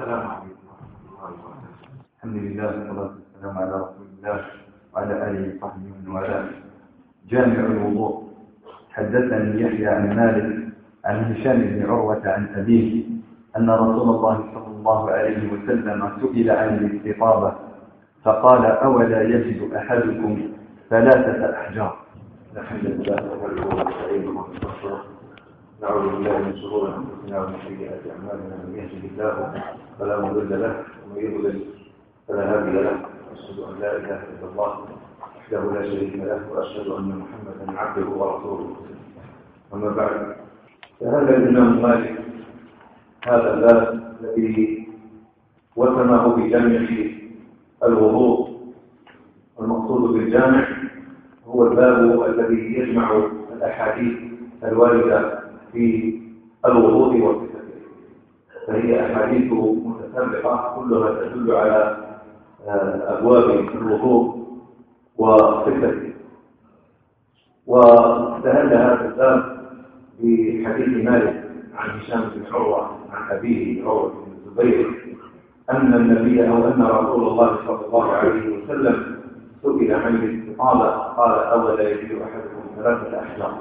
السلام عليكم ورحمة الله وبركاته. الحمد لله والصلاة والسلام على رسول الله وعلى آله وصحبه ومن والاه. جامع الوضوء. حدثني يحيى عن مالك عن هشام بن عروة عن أبيه أن رسول الله صلى الله عليه وسلم سئل عن الاستطابة فقال أولا يجد أحدكم ثلاثة أحجار. الحمد لله نعوذ بالله من شرور أنفسنا ومن سيئات أعمالنا من يهده الله فلا مضل له ومن يضلل فلا هادي له. واشهد أن لا إله إلا الله وحده لا شريك له وأشهد أن محمدا عبده ورسوله. أما بعد فهذا الإمام مالك هذا الباب الذي وسمه بجمع الوضوء. المقصود بالجامع هو الباب الذي يجمع الأحاديث الواردة في الوضوء وصفته فهي أحاديث متفرقة كلها تدل على أبواب الوضوء وصفته واستهل هذا الباب بحديث مالك عن هشام بن عروة عن أبيه عروة بن الزبير أن النبي أو أن رسول الله صلى الله عليه وسلم سئل عن الاستقامة قال أولا يجد أحدكم ثلاثة أحجار.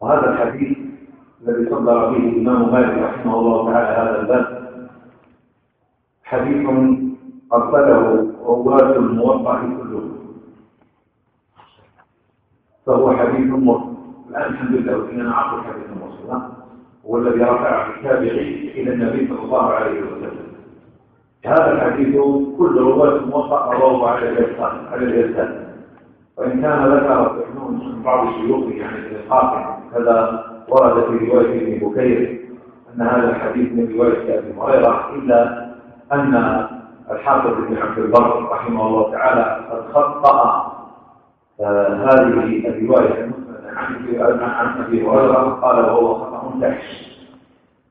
وهذا الحديث الذي صدر به الإمام مالك رحمه الله تعالى هذا الباب حديث أرسله رواة الموضع كلهم فهو حديث مرسل الآن الحمد لله وإننا نعرف الحديث المرسل هو الذي رفع التابعي إلى النبي صلى الله عليه وسلم. هذا الحديث كل رواة الموضع رواه على الإرسال على الإرسال. وإن كان ذكر سحنون من بعض الشيوخ يعني القاسم هذا ورد في رواية ابن بكير أن هذا الحديث من رواية أبي هريرة إلا أن الحافظ بن عبد البر رحمه الله تعالى قد خطأ آه هذه الرواية عن أبي هريرة قال وهو خطأ فحش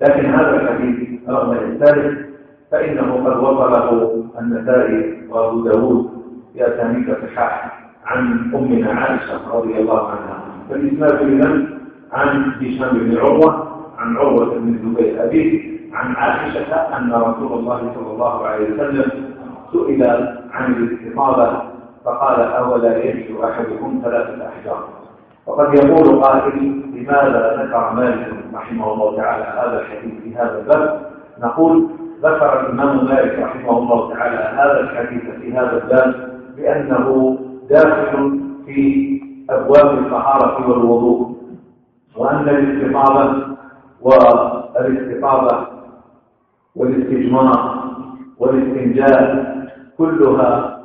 لكن هذا الحديث رغم الثالث فإنه قد وصله النسائي وأبو داود أسانيد صحاح عن أمنا عائشة رضي الله عنها. فالإسناد إذن عن هشام بن عروة عن عروة بن الزبير أبيه عن عائشة أن رسول الله صلى الله عليه وسلم سئل عن الاستفاضة فقال أولا يجد أحدكم ثلاثة أحجار؟ وقد يقول قائل لماذا ذكر مالك رحمه الله تعالى هذا الحديث في هذا الباب؟ نقول ذكر الإمام مالك رحمه الله تعالى هذا الحديث في هذا الباب لأنه داخل في أبواب الطهارة والوضوء وأن الاستفاضة والاستفاضة والاستجمار والاستنجاء كلها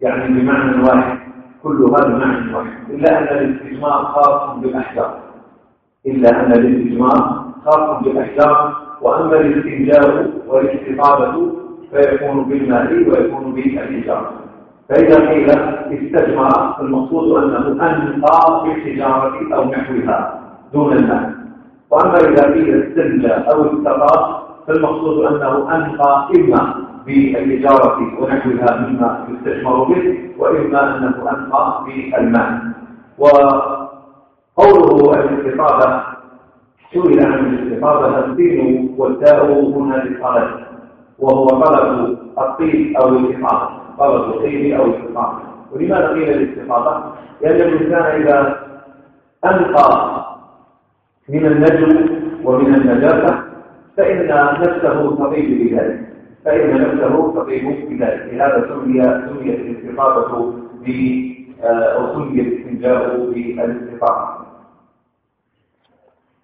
يعني بمعنى واحد كلها بمعنى واحد. إلا أن الاستجمار خاص بالأحجار. إلا أن الاستجمار خاص بالأحجار وأما الاستنجاء والاستفاضة فيكون بالماء ويكون بالحجارة فإذا قيل استجمر المقصود أنه أنقى بالحجارة أو نحوها دون الماء. وأما إذا قيل استنجى أو استقى فالمقصود أنه أنقى إما بالحجارة ونحوها مما يستجمر به وإما أنه أنقى بالماء وقوله الاستفاضة سئل عن الاستفاضة الدين والداء هنا للطلب وهو طلب الطيب أو الإفاضة طلب الطيب أو الإفاضة ولماذا قيل الاستفاضة؟ لأن الإنسان إذا أنقى من النجم ومن النجاسة فإن نفسه تطيب بذلك. فإن نفسه تطيب بذلك. لهذا سمي سميت الاستفاضة ب أو سمي الاستنجاء بالاستفاضة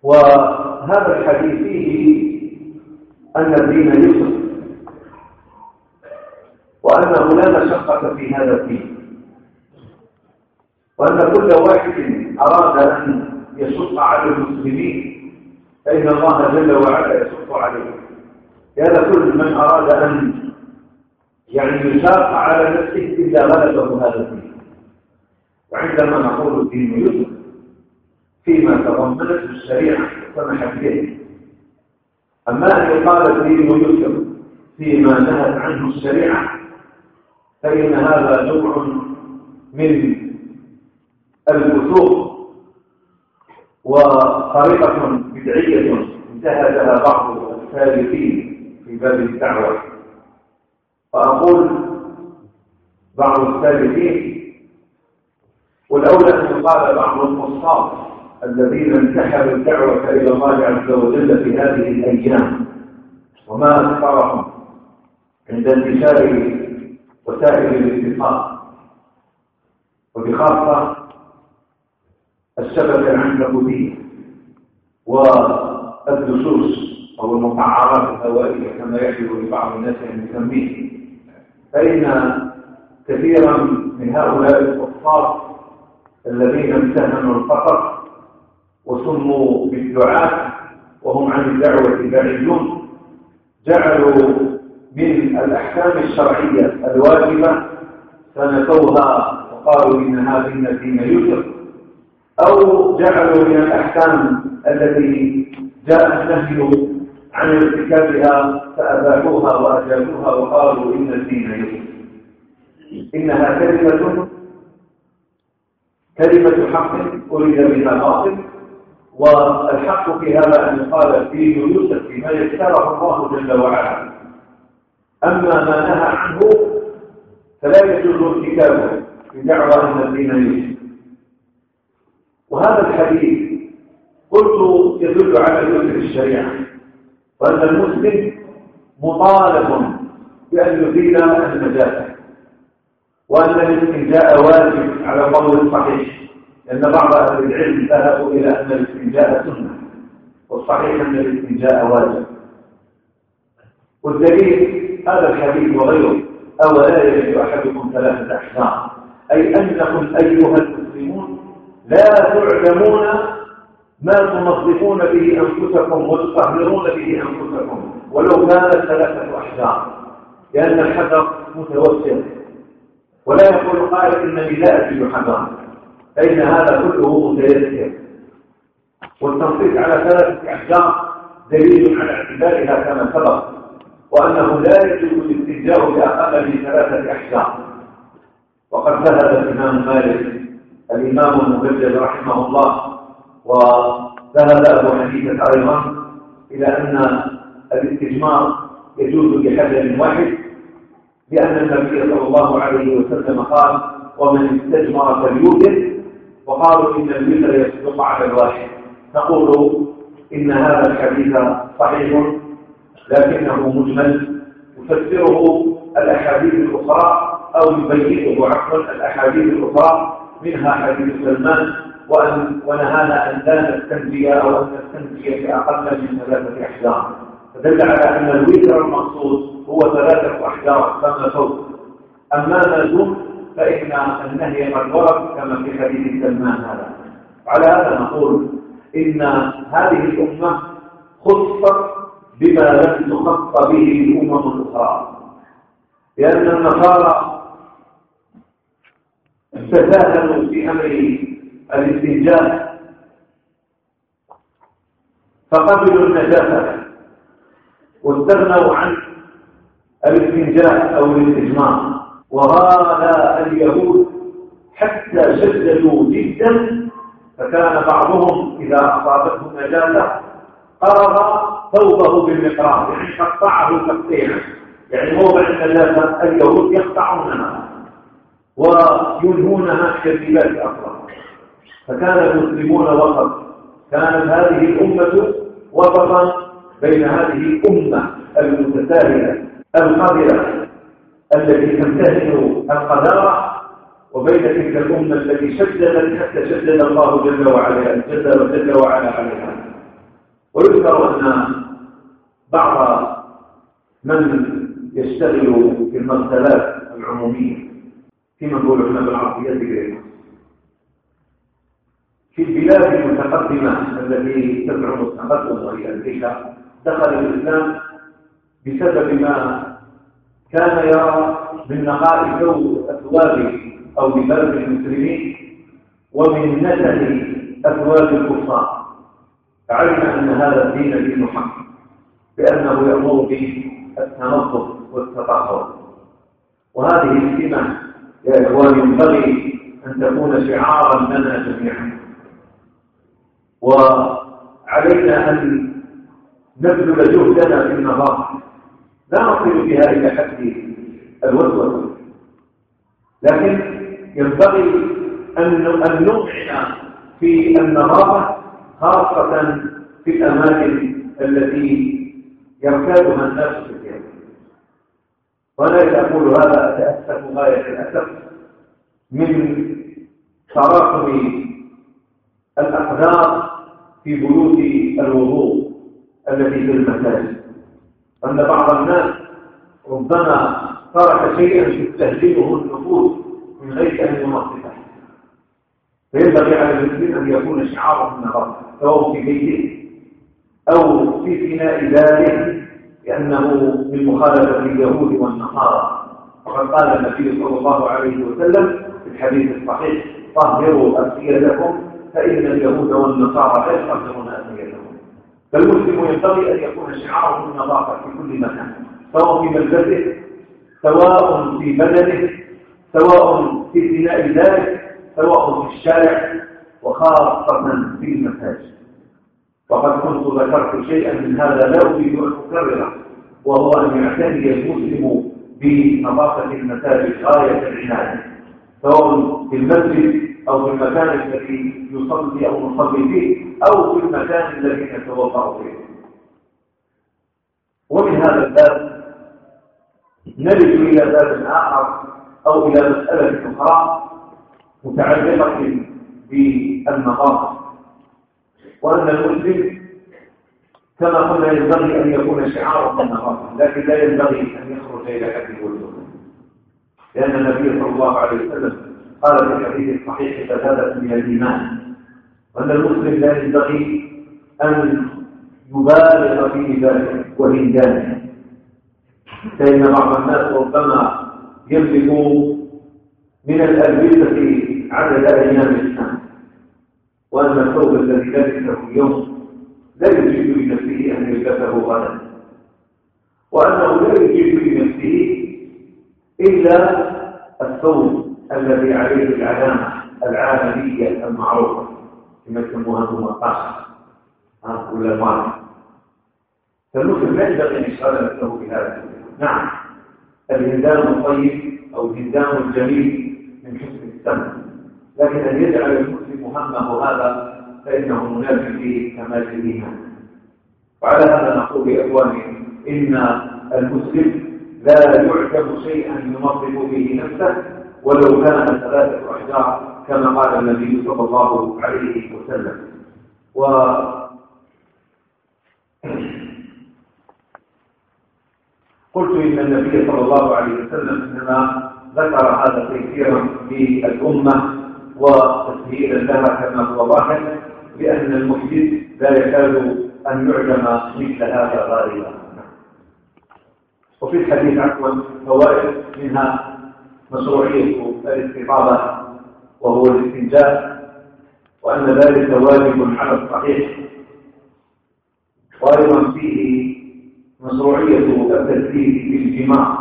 وهذا الحديث فيه أن الدين يسر وأنه لا مشقة في هذا الدين. وأن كل واحد أراد أن يشق على المسلمين فإن الله جل وعلا يشق عليه. هذا كل من أراد أن يعني يشاق على نفسه إلا غلبه هذا الدين. وعندما نقول الدين يسر فيما تضمنته الشريعة سمحت به. أما أن يقال الدين يسر فيما نهت عنه الشريعة فإن هذا نوع من الفسوق وطريقة بدعية انتهجها بعض السالكين في باب الدعوة. فأقول بعض السالكين والأولى أن يقال بعض القصاص الذين انتحلوا الدعوة إلى الله عز وجل في هذه الأيام. وما أكثرهم عند انتشار وسائل الاتصال وبخاصة الشبكة العنكبوتية والدسوس أو المقعرات الهوائية كما يحلو لبعض الناس أن يسميه فإن كثيرا من هؤلاء الكفار الذين امتهنوا الفقر وسموا بالدعاء وهم عن الدعوة بعيدون جعلوا من الأحكام الشرعية الواجبة فنسوها وقالوا إن هذه الدين يسر أو جعلوا من الأحكام التي جاء النهي عن ارتكابها فأباحوها وأجابوها وقالوا إن الدين يسر إنها كلمة كلمة حق أريد بها باطل والحق في هذا أن يقال في يوسف فيما يختاره الله جل وعلا. أما ما نهى عنه فلا يجوز ارتكابه بدعوى أن الدين يوسف. وهذا الحديث قلت يدل على يسر الشريعة وأن المسلم مطالب بأن يزيل النجاسة وأن الاستنجاء واجب على القول الصحيح لأن بعض أهل العلم ذهبوا إلى أن الاستنجاء سنة والصحيح أن الاستنجاء واجب. والدليل هذا الحديث وغيره أو لا يجد أحدكم ثلاثة أحكام أي أنكم أيها لا تعلمون ما تنظفون به أنفسكم وتطهرون به أنفسكم ولو كانت ثلاثة أحكام لأن الحذر متوسط ولا يقول قائل إنني لا أجد حذرا فإن هذا كله متيسر. والتنصيص على ثلاثة أحكام دليل على اعتبارها كما سبق وأنه لا يجوز الاستنجاء بأقل من ثلاثة أحكام وقد ذهب الإمام مالك الإمام المبجل رحمه الله وذهب أبو حنيفة أيضا إلى أن الاستجمار يجوز بحجر واحد لأن النبي صلى الله عليه وسلم قال ومن استجمر فليوجد وقالوا إن الوتر يصدق على الواحد. نقول إن هذا الحديث صحيح لكنه مجمل. يفسره الأحاديث الأخرى أو يبينه عفوا الأحاديث الأخرى منها حديث سلمان وأن ونهانا أن لا نستنجي أو أن نستنجي في أقل من ثلاثة أحجار. فدل على أن الوتر المقصود هو ثلاثة أحجار فما فوق. أما ما دون فإن النهي قد ورد كما في حديث سلمان هذا. على هذا نقول إن هذه الأمة خصت بما لم تخط به الأمم الأخرى لأن النصارى تساهلوا في أمر الاستنجاء. فقبلوا النجاسة واستغنوا عن الاستنجاء أو الاستجمار وهذا اليهود حتى شددوا جدا فكان بعضهم إذا أصابته نجاسة قرر ثوبه بالمقراض يعني قطعه تقطيعا. يعني موضع النجاسة اليهود يقطعونها. وينهونها كذبات أصلا فكان المسلمون وسط كانت هذه الأمة وسطا بين هذه الأمة المتساهلة القادرة التي تمتهن القدارة وبين تلك الأمة التي شددت حتى شدد الله جل وعلا جل جل وعلا عليها. ويذكر أن بعض من يشتغل في المغسلات العمومية. فيما نقول إحنا بالعربية ذكر في البلاد المتقدمة التي تدعم التقدم وهي أمريكا دخل الإسلام بسبب ما كان يرى من نقاء أثواب أو لبلد المسلمين ومن نسل أثواب الكفار. فعلم أن هذا الدين دين حق بأنه يأمر بالتنظف والتطهر. وهذه السمة يا إخوان ينبغي أن تكون شعارا لنا جميعا. وعلينا أن نبذل جهدنا في النظافة لا نصل بها إلى حد الوسوسة. لكن ينبغي أن أن في النظافة خاصة في الأماكن التي يرتادها الناس في ولا أقول هذا أتأسف غاية الأسف من تراكم الأقدار في بيوت الوضوء التي في المساجد. أن بعض الناس ربما ترك شيئا تستهجنه النفوس من غير أن ينظفه فينبغي على المسلم أن يكون شعاره النظافة سواء في بيته أو في فناء داره لأنه من مخالفة اليهود والنصارى. وقد قال النبي صلى الله عليه وسلم في الحديث الصحيح طهروا أسئلتكم فإن اليهود والنصارى لا يطهرون أسئلتهم فالمسلم ينبغي أن يكون شعاره النظافة في كل مكان سواء في ملبسه سواء في بدنه سواء في فناء ذلك سواء في الشارع وخاصة في المساجد. وقد كنت ذكرت شيئا من هذا لا أريد أن أكرره وهو أن يعتني المسلم بنظافة المساجد غاية العناية سواء في المسجد أو في المكان الذي يصلي أو نصلي فيه أو في المكان الذي نتوضأ فيه. ومن هذا الباب نرد إلى باب آخر أو إلى مسألة أخرى متعلقة بالنظافة. وأن المسلم كما قلنا ينبغي أن يكون شعاره النظافة لكن لا ينبغي أن يخرج إلى حد الوجود. لأن النبي صلى الله عليه وسلم قال في الحديث الصحيح فزادت من الإيمان. وأن المسلم لا ينبغي أن يبالغ في ذلك وهندانه فإن بعض الناس ربما يملك من الألبسة عدد أيام السنة وأن الثوب الذي لبسه اليوم لا يجيب لنفسه أن يلبسه غدا. وأنه لا يجيب لنفسه إلا الثوب الذي عليه العلامة العالمية المعروفة كما يسموها المقاصة ولا المعنى فالمسلم لا ينبغي أن يشغل نفسه بهذا نعم. الهندام الطيب أو الهندام الجميل من حسن السمع. لكن أن يجعل المسلم همه هذا فإنه منافي في كمال الإيمان وعلى هذا نقول لإخواني إن المسلم لا يعجب شيئا ينظف به نفسه ولو كان ثلاثة أحجار كما قال النبي صلى الله عليه وسلم. و قلت إن النبي صلى الله عليه وسلم إنما ذكر هذا في الأمة وتسهيلا لها كما هو ظاهر لأن المحدث لا يكاد أن يعلم مثل هذا غالبا. وفي الحديث عفوا فوائد منها مشروعية الاستفاضة وهو الاستنجاء وأن ذلك واجب على الصحيح. وأيضا فيه مشروعية التسليم بالجماع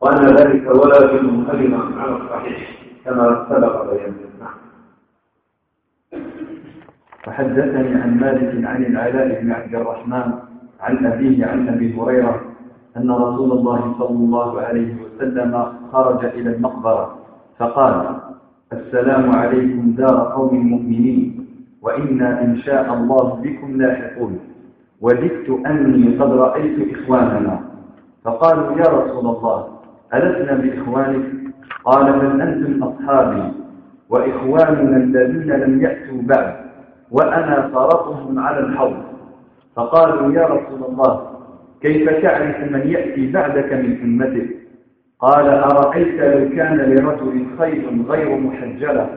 وأن ذلك واجب أيضا على الصحيح. كما سبق بيانه نعم فحدثني عن مالك عن العلاء بن عبد الرحمن عن أبيه عن أبي هريرة أن رسول الله صلى الله عليه وسلم خرج إلى المقبرة فقال السلام عليكم دار قوم مؤمنين وإنا إن شاء الله بكم لاحقون. وددت أني قد رأيت إخواننا. فقالوا يا رسول الله ألسنا بإخوانك قال بل أنتم أصحابي وإخواننا الذين لم يأتوا بعد وأنا فرطهم على الحوض. فقالوا يا رسول الله كيف تعرف من يأتي بعدك من أمتك؟ قال أرأيت لو كان لرجل خيل غير محجلة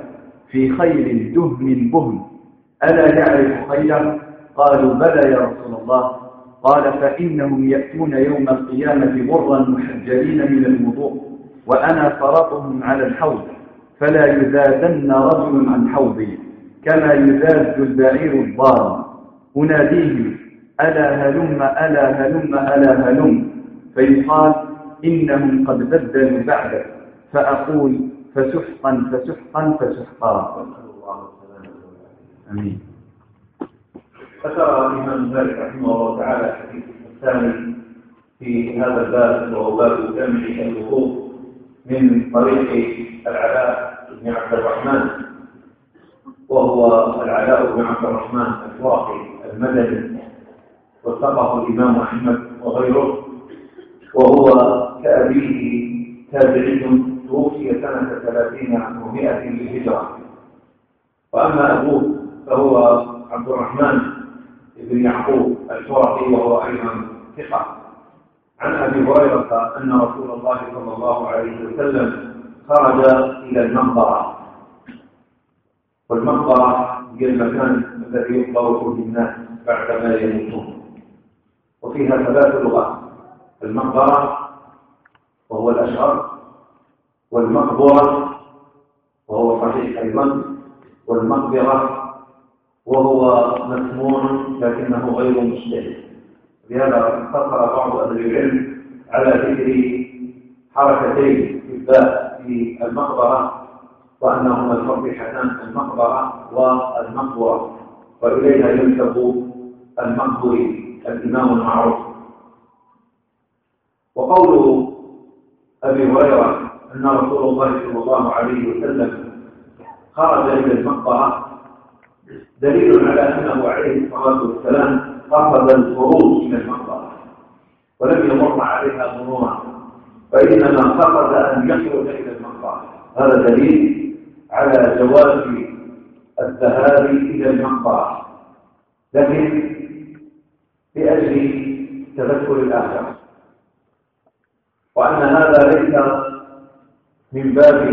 في خيل دهم بهم ألا يعرف خيلا قالوا بلى يا رسول الله. قال فإنهم يأتون يوم القيامة غرا محجلين من الوضوء وأنا فرطهم على الحوض فلا يزادن رجل عن حوضي كما يزاد البعير الضار. أناديه ألا هلم ألا هلم ألا هلم. فيقال إنهم قد بدلوا بعدك فأقول فسحقا فسحقا فسحقا. أمين. ذكر الإمام مالك رحمه الله تعالى الحديث الثاني في هذا الباب وهو باب جمع الوقوف. من طريق العلاء بن عبد الرحمن وهو العلاء بن عبد الرحمن الفرقي المدني وثقه الإمام أحمد وغيره وهو كأبيه تابعي توفي سنة ثلاثين ومائة للهجرة. وأما أبوه فهو عبد الرحمن بن يعقوب الفرقي وهو أيضا ثقة. عن أبي هريرة أن رسول الله صلى الله عليه وسلم خرج إلى المنبرة والمنبرة هي المكان الذي يقبر فيه الناس بعدما يموتون. وفيها ثلاث لغات المقبرة وهو الأشهر والمقبرة وهو صحيح أيضا والمقبرة وهو مسموع لكنه غير مشتهر. لهذا اقتصر بعض أهل العلم على ذكر حركتين في الباء في المقبرة وأنهما الفصيحتان المقبرة والمقبرة وإليها ينسب المقبري الإمام المعروف. وقول أبي هريرة أن رسول الله صلى الله عليه وسلم خرج إلى المقبرة دليل على أنه عليه الصلاة والسلام قصد الخروج من المقبرة ولم يمر عليها مرورا فإنما قصد أن يخرج إلى المقبرة هذا دليل على جواز الذهاب إلى المقبرة لكن لأجل تذكر الآخرة وأن هذا ليس من باب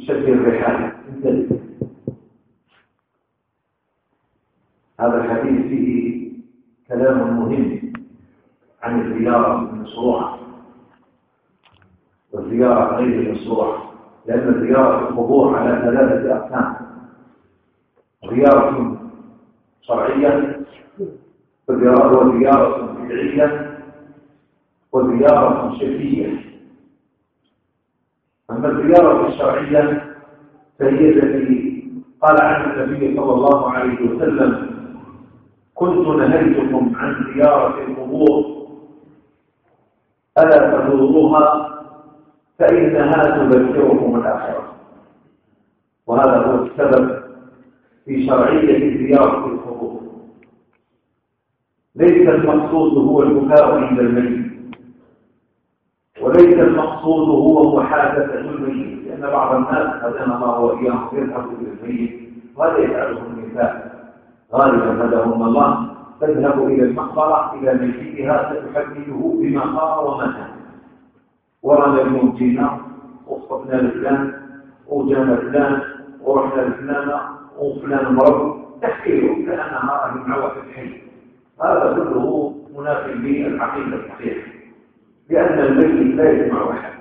شد الرحال. هذا الحديث فيه كلام مهم عن الزيارة المشروعة. والزيارة غير المشروعة لأن زيارة القبور على ثلاثة أقسام. زيارة شرعية وزيارة بدعية وزيارة شركية أما الزيارة الشرعية فهي التي قال عنها النبي صلى الله عليه وسلم كنت نهيتكم عن زيارة القبور. ألا تزوروها فإنها تذكركم الآخرة. وهذا هو السبب في شرعية زيارة القبور. ليس المقصود هو البكاء عند الميت. وليس المقصود هو محادثة الميت لأن بعض الناس هدانا الله وإياهم يذهب إلى الميت وهذا يفعله النساء. غالبا هداهم الله تذهب إلى المقبرة إلى ميتها ستحدثه بما قام ومتى. ورد الموتين وصفنا لفلان وجانا فلان ورحنا لفلان وفلان مرض. تحكي له كأنها أهل مع واحد حي هذا كله منافي للعقيدة الصحيحة لأن الميت لا يسمع واحد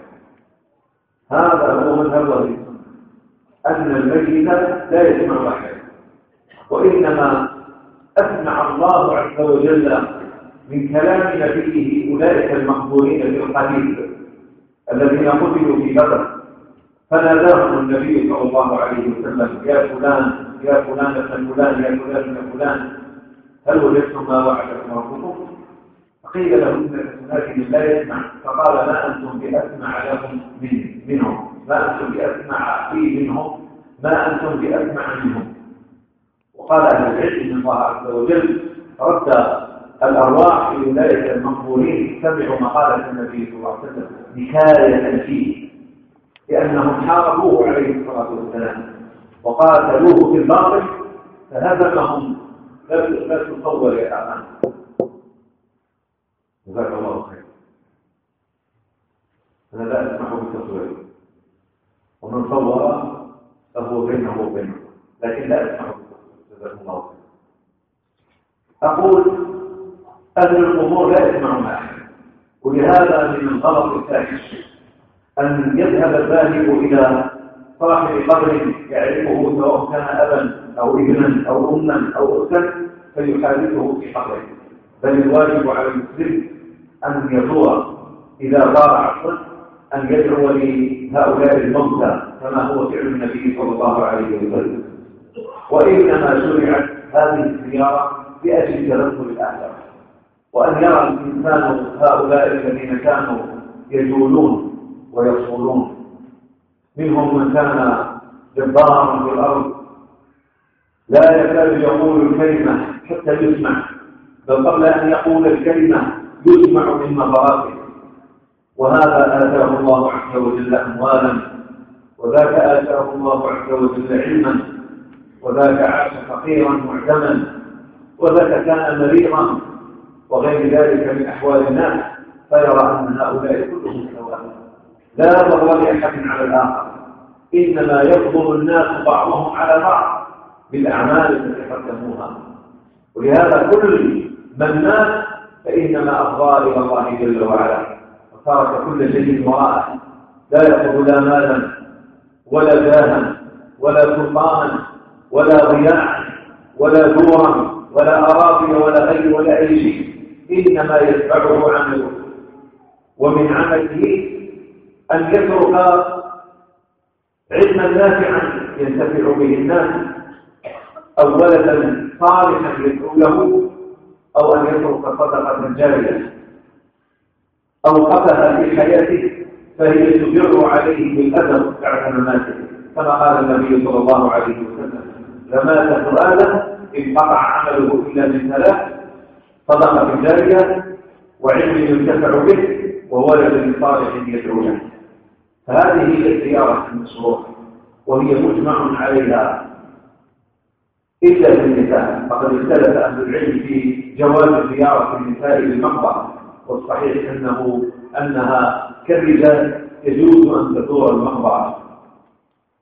هذا هو مذهب أن الميت لا يسمع واحد وإنما أسمع الله عز وجل من كلام نبيه أولئك المقبولين في الحديث الذين قتلوا في بدر. فناداهم النبي صلى الله عليه وسلم يا فلان يا فلان ابن فلان يا فلان ابن فلان هل وجدتم ما وعدكم ربكم؟ فقيل له انك لكن لا يسمع فقال ما أنتم بأسمع لهم من منهم؟ ما أنتم بأسمع فيه منهم؟ ما أنتم بأسمع منهم؟ وقال أهل العلم ان الله عز وجل رد الأرواح في ولايه المقبولين. سمعوا مقاله النبي صلى الله عليه وسلم نكاية فيه لأنهم حاربوه عليه الصلاة والسلام. وقاتلوه في الباطل فهزمهم لا تصور يا أمان جزاك الله خير. أنا لا أسمح بالتصوير. ومن صور فهو بينه وبينه. لكن لا أسمح الله أقول أهل الأمور لا يسمعون أحد. ولهذا من الغلط الفاحش أن يذهب الذاهب إلى صاحب قبر يعرفه سواء كان أبا أو ابنا أو أما أو أختا فيحادثه في قبره. بل الواجب على المسلم أن يزور إذا ضاع عصر أن يدعو لهؤلاء الموتى كما هو فعل النبي صلى الله عليه وسلم. وإنما شرعت هذه الزيارة لأجل تذكر الآخرة وأن يرى الإنسان هؤلاء الذين كانوا يجولون ويصولون. منهم من كان جبارا في الأرض. لا يكاد يقول الكلمة حتى يسمع. بل قبل أن يقول الكلمة يسمع من نظراته. وهذا آتاه الله عز وجل أموالا. وذاك آتاه الله عز وجل علما. وذاك عاش فقيرا معدما وذاك كان مريضا وغير ذلك من أحوال الناس فيرى أن هؤلاء كلهم سواء. لا فضل لأحد على الآخر. إنما يفضل الناس بعضهم على بعض بالأعمال التي قدموها. ولهذا كل من مات فإنما أفضى إلى الله جل وعلا. وترك كل شيء وراءه. لا يأخذ لا مالا ولا جاها ولا سلطانا ولا ضياعا ولا دورا ولا أراضي ولا غير ولا أي شيء. إنما يتبعه عمله. ومن عمله أن يترك علما نافعا ينتفع به الناس أو ولدا صالحا يدعو له أو أن يترك صدقة جارية أوقفها في حياته فهي تجر عليه بالأدب بعد مماته كما قال النبي صلى الله عليه وسلم. لمات سؤالا انقطع عمله إلا من ثلاث صدقة جارية وعلم ينتفع به وولد صالح يدعو له فهذه هي الزيارة المشروعة وهي مجمع عليها. إلا في النساء فقد اختلف أهل العلم في جواز زيارة النساء للمقبرة والصحيح أنه أنها كالرجال يجوز أن تزور المقبرة.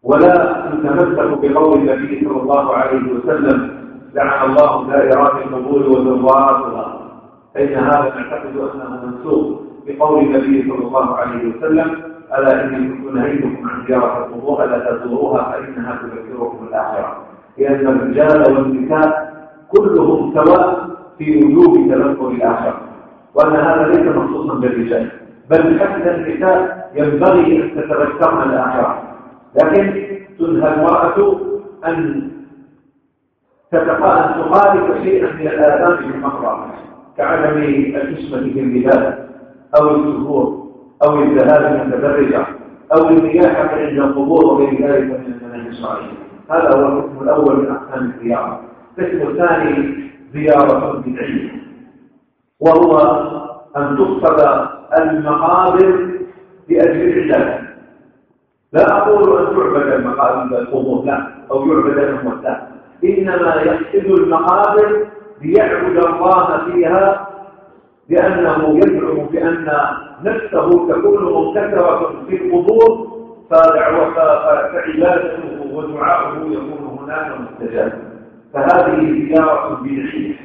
ولا نتمسك بقول النبي صلى الله عليه وسلم لعن الله زائرات القبور وزواراتها فإن هذا نعتقد أنه منسوخ بقول النبي صلى الله عليه وسلم ألا إني كنت نهيتكم عن زيارة القبور ألا تزوروها فإنها تذكركم الآخرة. لأن الرجال والنساء كلهم سواء في وجوب تذكر الآخرة. وأن هذا ليس مخصوصا بالرجال بل حتى النساء ينبغي أن تتذكرن الآخرة. لكن تنهى المرأة أن أن تخالف شيئا من الآثام في المقرأة كعدم الحشمة في اللباس أو السهور أو الذهاب المتدرجة أو النياحة عند القبور وغير ذلك من المناهج هذا هو القسم الأول من أقسام الزيارة. القسم الثاني زيارة بدعية وهو أن تقصد المقابر لأجل العبادة لا أقول أن تعبد المقابر القبور لا أو يعبد الأموات لا إنما يقصد المقابر ليعبد الله فيها لأنه يزعم بأن نفسه تكون منكسرة في القبور فعبادته ودعاؤه يكون هناك مستجابا فهذه زيارة بدعية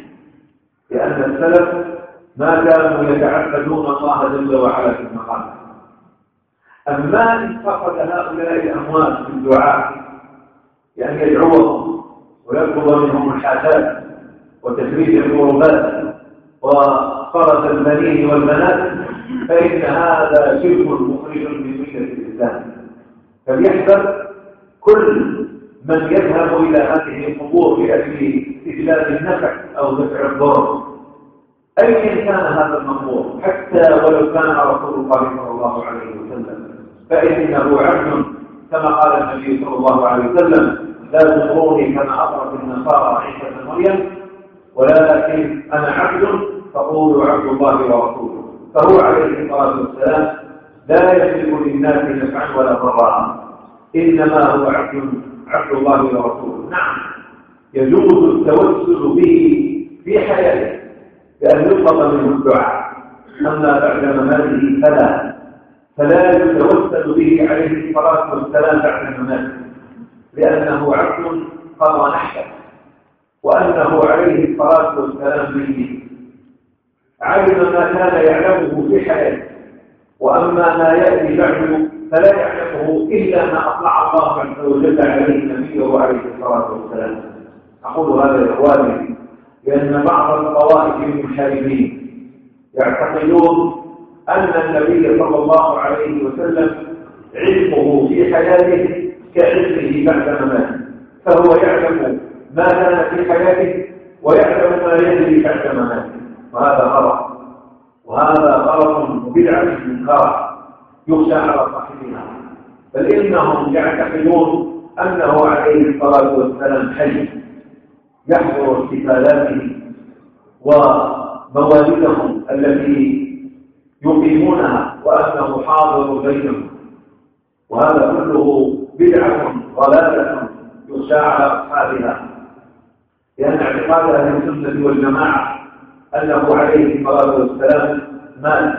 لأن السلف ما كانوا يتعبدون الله جل وعلا في المقام أما إن فقد هؤلاء الأموات بالدعاء يعني يدعوهم ويطلب منهم الحاجات وتفريج القربات وفرج البنين والبنات فإن هذا شرك مخرج من ملة الإسلام. فليحذر كل من يذهب إلى هذه القبور لأجل استجلاب النفع أو دفع الضرر أيا كان هذا المقبور حتى ولو كان رسول الله صلى الله عليه وسلم. فإنه عبد كما قال النبي صلى الله عليه وسلم لا تطروني كما أطرت النصارى عيسى بن مريم ولكن أنا عبد فقولوا عبد الله ورسوله. فهو عليه الصلاة والسلام لا يملك للناس نفعا ولا ضرا إنما هو عبد عبد الله ورسوله. نعم يجوز التوسل به في حياته بأن يطلب منه الدعاء. أما بعد مماته فلا. فلا يتوسل به عليه الصلاة والسلام بعد مماته لأنه عبد قضى نحته وأنه عليه الصلاة والسلام به علم ما كان يعلمه في حياته وأما ما يأتي بعده فلا يعلمه إلا ما أطلع الله عز وجل عليه نبيه عليه الصلاة والسلام. أقول هذا لإخواني لأن بعض الطوائف المحاربين يعتقدون أن النبي صلى الله عليه وسلم علمه في حياته كعلمه بعد مماته. فهو يعلم ما كان في حياته ويعلم ما يجري تحت مماته. وهذا غلط وهذا غلط وبدعة منكرة يخشى على صاحبها. بل إنهم يعتقدون أنه عليه الصلاة والسلام حي. يحضر احتفالاته وموالدهم التي يقيمونها وأنه حاضر بينهم. وهذا كله بدعة ضلالة يخشى على أصحابها. لأن اعتقاد أهل السنة والجماعة أنه عليه الصلاة والسلام مات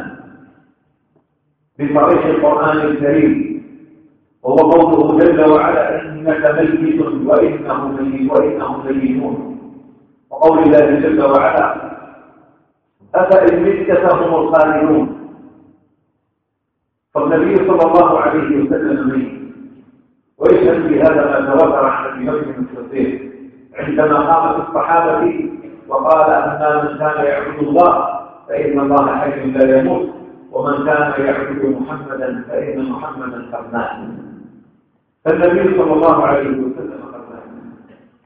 بصريح القرآن الكريم. وهو قوله جل وعلا إنك ميت وإنهم ميت وإنهم ميتون. وقول الله جل وعلا أفإن مت فهم الخالدون. فالنبي صلى الله عليه وسلم ميت ويشهد بهذا ما تواتر عن أبي بكر الصديق. عندما قامت الصحابة وقال أما من كان يعبد الله فإن الله حي لا يموت ومن كان يعبد محمدا فإن محمدا قد مات. فالنبي صلى الله عليه وسلم قد مات.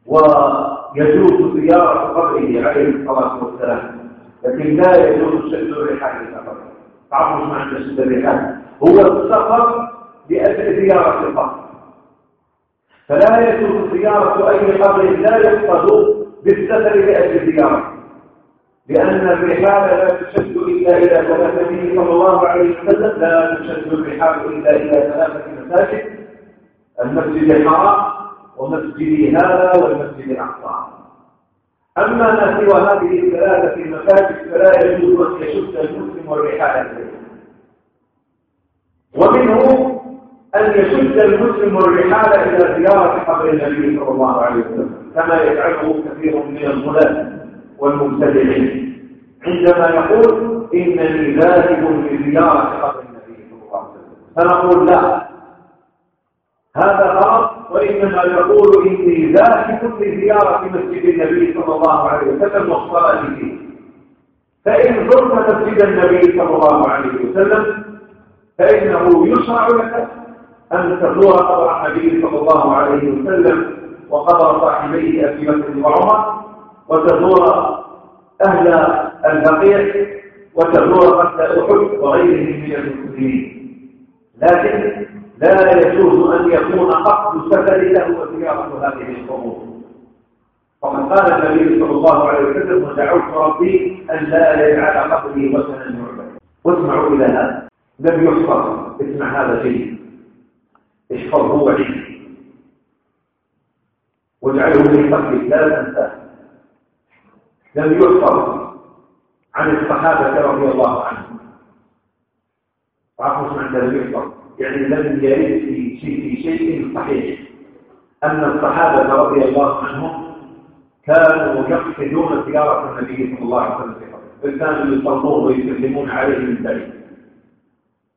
ويجوز زيارة قبره عليه الصلاة والسلام لكن لا يجوز شد إلى قبره. تعرفوا معنى شد الرحال هو السفر لاجل زيارة القبر فلا يجوز زيارة أي قبر لا يقصد بالسفر لأجل زيارة لأن الرحال لا تشد إلا إلى ثلاثة صلى الله عليه وسلم. لا تشد الرحال إلا إلى ثلاثة مساجد المسجد الحرام ومسجد هذا والمسجد الأقصى. أما ما سوى هذه الثلاثة المساجد فلا يجوز أن يشد المسلم الرحال إليه. ومنه أن يشد المسلم الرحال إلى زيارة قبر النبي صلى الله عليه وسلم كما يفعله كثير من الغلاة والمبتدعين. عندما يقول إنني ذاهب لزيارة قبر النبي صلى الله عليه وسلم. فنقول لا. هذا غلط وإنما يقول إني ذاهب لزيارة مسجد النبي صلى الله عليه وسلم والصلاة فيه فإن زرت مسجد النبي صلى الله عليه وسلم فإنه يشرع لك أن تزور قبر النبي صلى الله عليه وسلم وقبر صاحبيه أبي بكر وعمر وتزور أهل البقيع وتزور قتل أحد وغيرهم من المسلمين. لكن لا يجوز أن يكون قصد سفر له وزيارة هذه القبور. فقد قال النبي صلى الله عليه وسلم ودعوت ربي أن لا يجعل قبري وثنا يعبد. واسمعوا إلى هذا. لم يحفظ اسمع هذا جيد احفظه وعيه واجعله في قلبك لا تنساه. لم يحفظ عن الصحابة رضي الله عنهم. عفوا عند لم يحفظ. يعني لم يرد في شيء في شيء صحيح. أن الصحابة رضي الله عنهم كانوا يقصدون زيارة النبي صلى الله عليه وسلم بل كانوا يصلون ويسلمون عليه من ذلك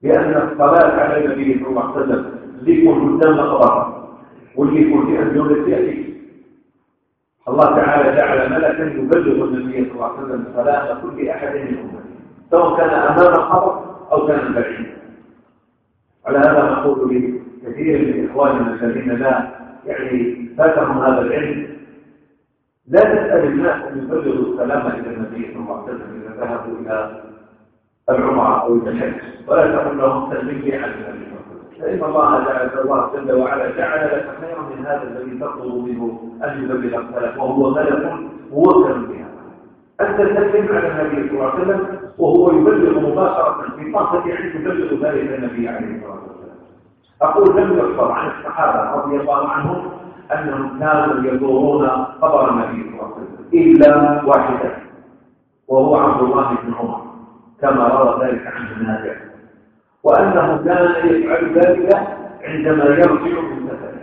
لأن الصلاة على النبي صلى الله عليه وسلم يكون قدام مقبرة واللي يكون في أنجم يأتي الله تعالى جعل ملكا يبلغ النبي صلى الله عليه وسلم صلاة كل أحد من أمته سواء كان أمام القبر أو كان بعيدا على هذا نقول لكثير من إخواننا الذين لا يعني فاتهم هذا العلم لا تسأل الناس أن يبلغوا السلام إلى النبي صلى الله عليه وسلم إذا ذهبوا إلى العمرة أو الحج ولا تقل لهم لي عن النبي فإن الله جعل الله جل وعلا جعل لك خيرا من هذا الذي تطلب منه أن يبلغ السلف وهو ملك موكل بها أنت تسلم على النبي صلى الله عليه وسلم وهو يبلغ مباشرة في طاقة أن تبلغ ذلك النبي عليه الصلاة والسلام. أقول لم يحفظ عن الصحابة رضي الله عنهم أنهم كانوا يزورون قبر النبي صلى الله عليه وسلم إلا واحدا وهو عبد الله بن عمر. كما روى ذلك عنه نافع. وأنه كان يفعل ذلك عندما يرجع من سفره.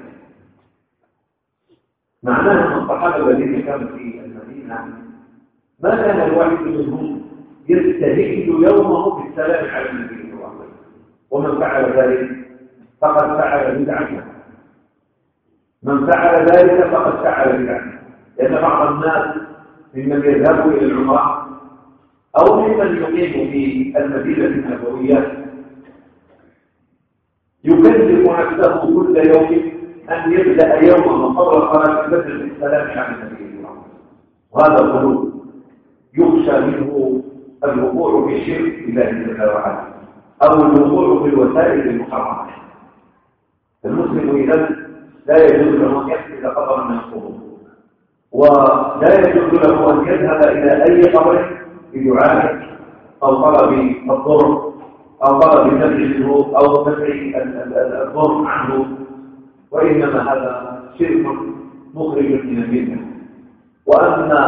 معناه أن الصحابة الذين كانوا في المدينة ما كان الواحد منهم يستهل يومه بالسلام على النبي صلى الله عليه وسلم. ومن فعل ذلك فقد فعل بدعة من فعل ذلك فقد فعل بدعة لأن بعض الناس ممن يذهب إلى العمرة أو ممن يقيم في المدينة النبوية؟ يكلف نفسه كل يوم أن يبدأ يوما قبل صلاة الفجر بالسلام على النبي وهذا الغلو يخشى منه الوقوع في شرك الله جل وعلا أو الوقوع في الوسائل المحرمة. المسلم إذا لا يجوز له أن يحدث قبرا من القبور. ولا يجوز له أن يذهب إلى أي قبر بدعائه أو طلب الضر أو طلب نفع الذنوب أو دفع الضر عنه. وإنما هذا شرك مخرج من المله وأما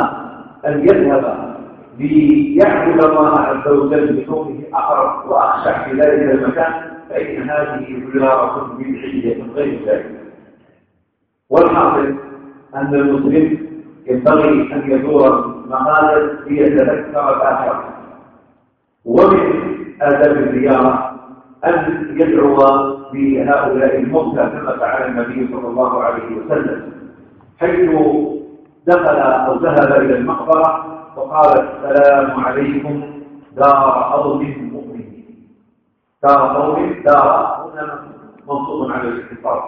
أن يذهب ليعبد الله عز وجل بكونه أقرب وأخشع في ذلك المكان فإن هذه زيارة بدعية غير ذلك. والحاصل أن المسلم ينبغي أن يزور المقالب ليتذكر الآخرة. ومن آداب الزيارة أن يدعو بهؤلاء الموتى كما فعل النبي صلى الله عليه وسلم. حيث دخل أو ذهب إلى المقبرة وقال السلام عليكم دار أرض مؤمنين. دار قوم دار هنا منصوب على الاختصاص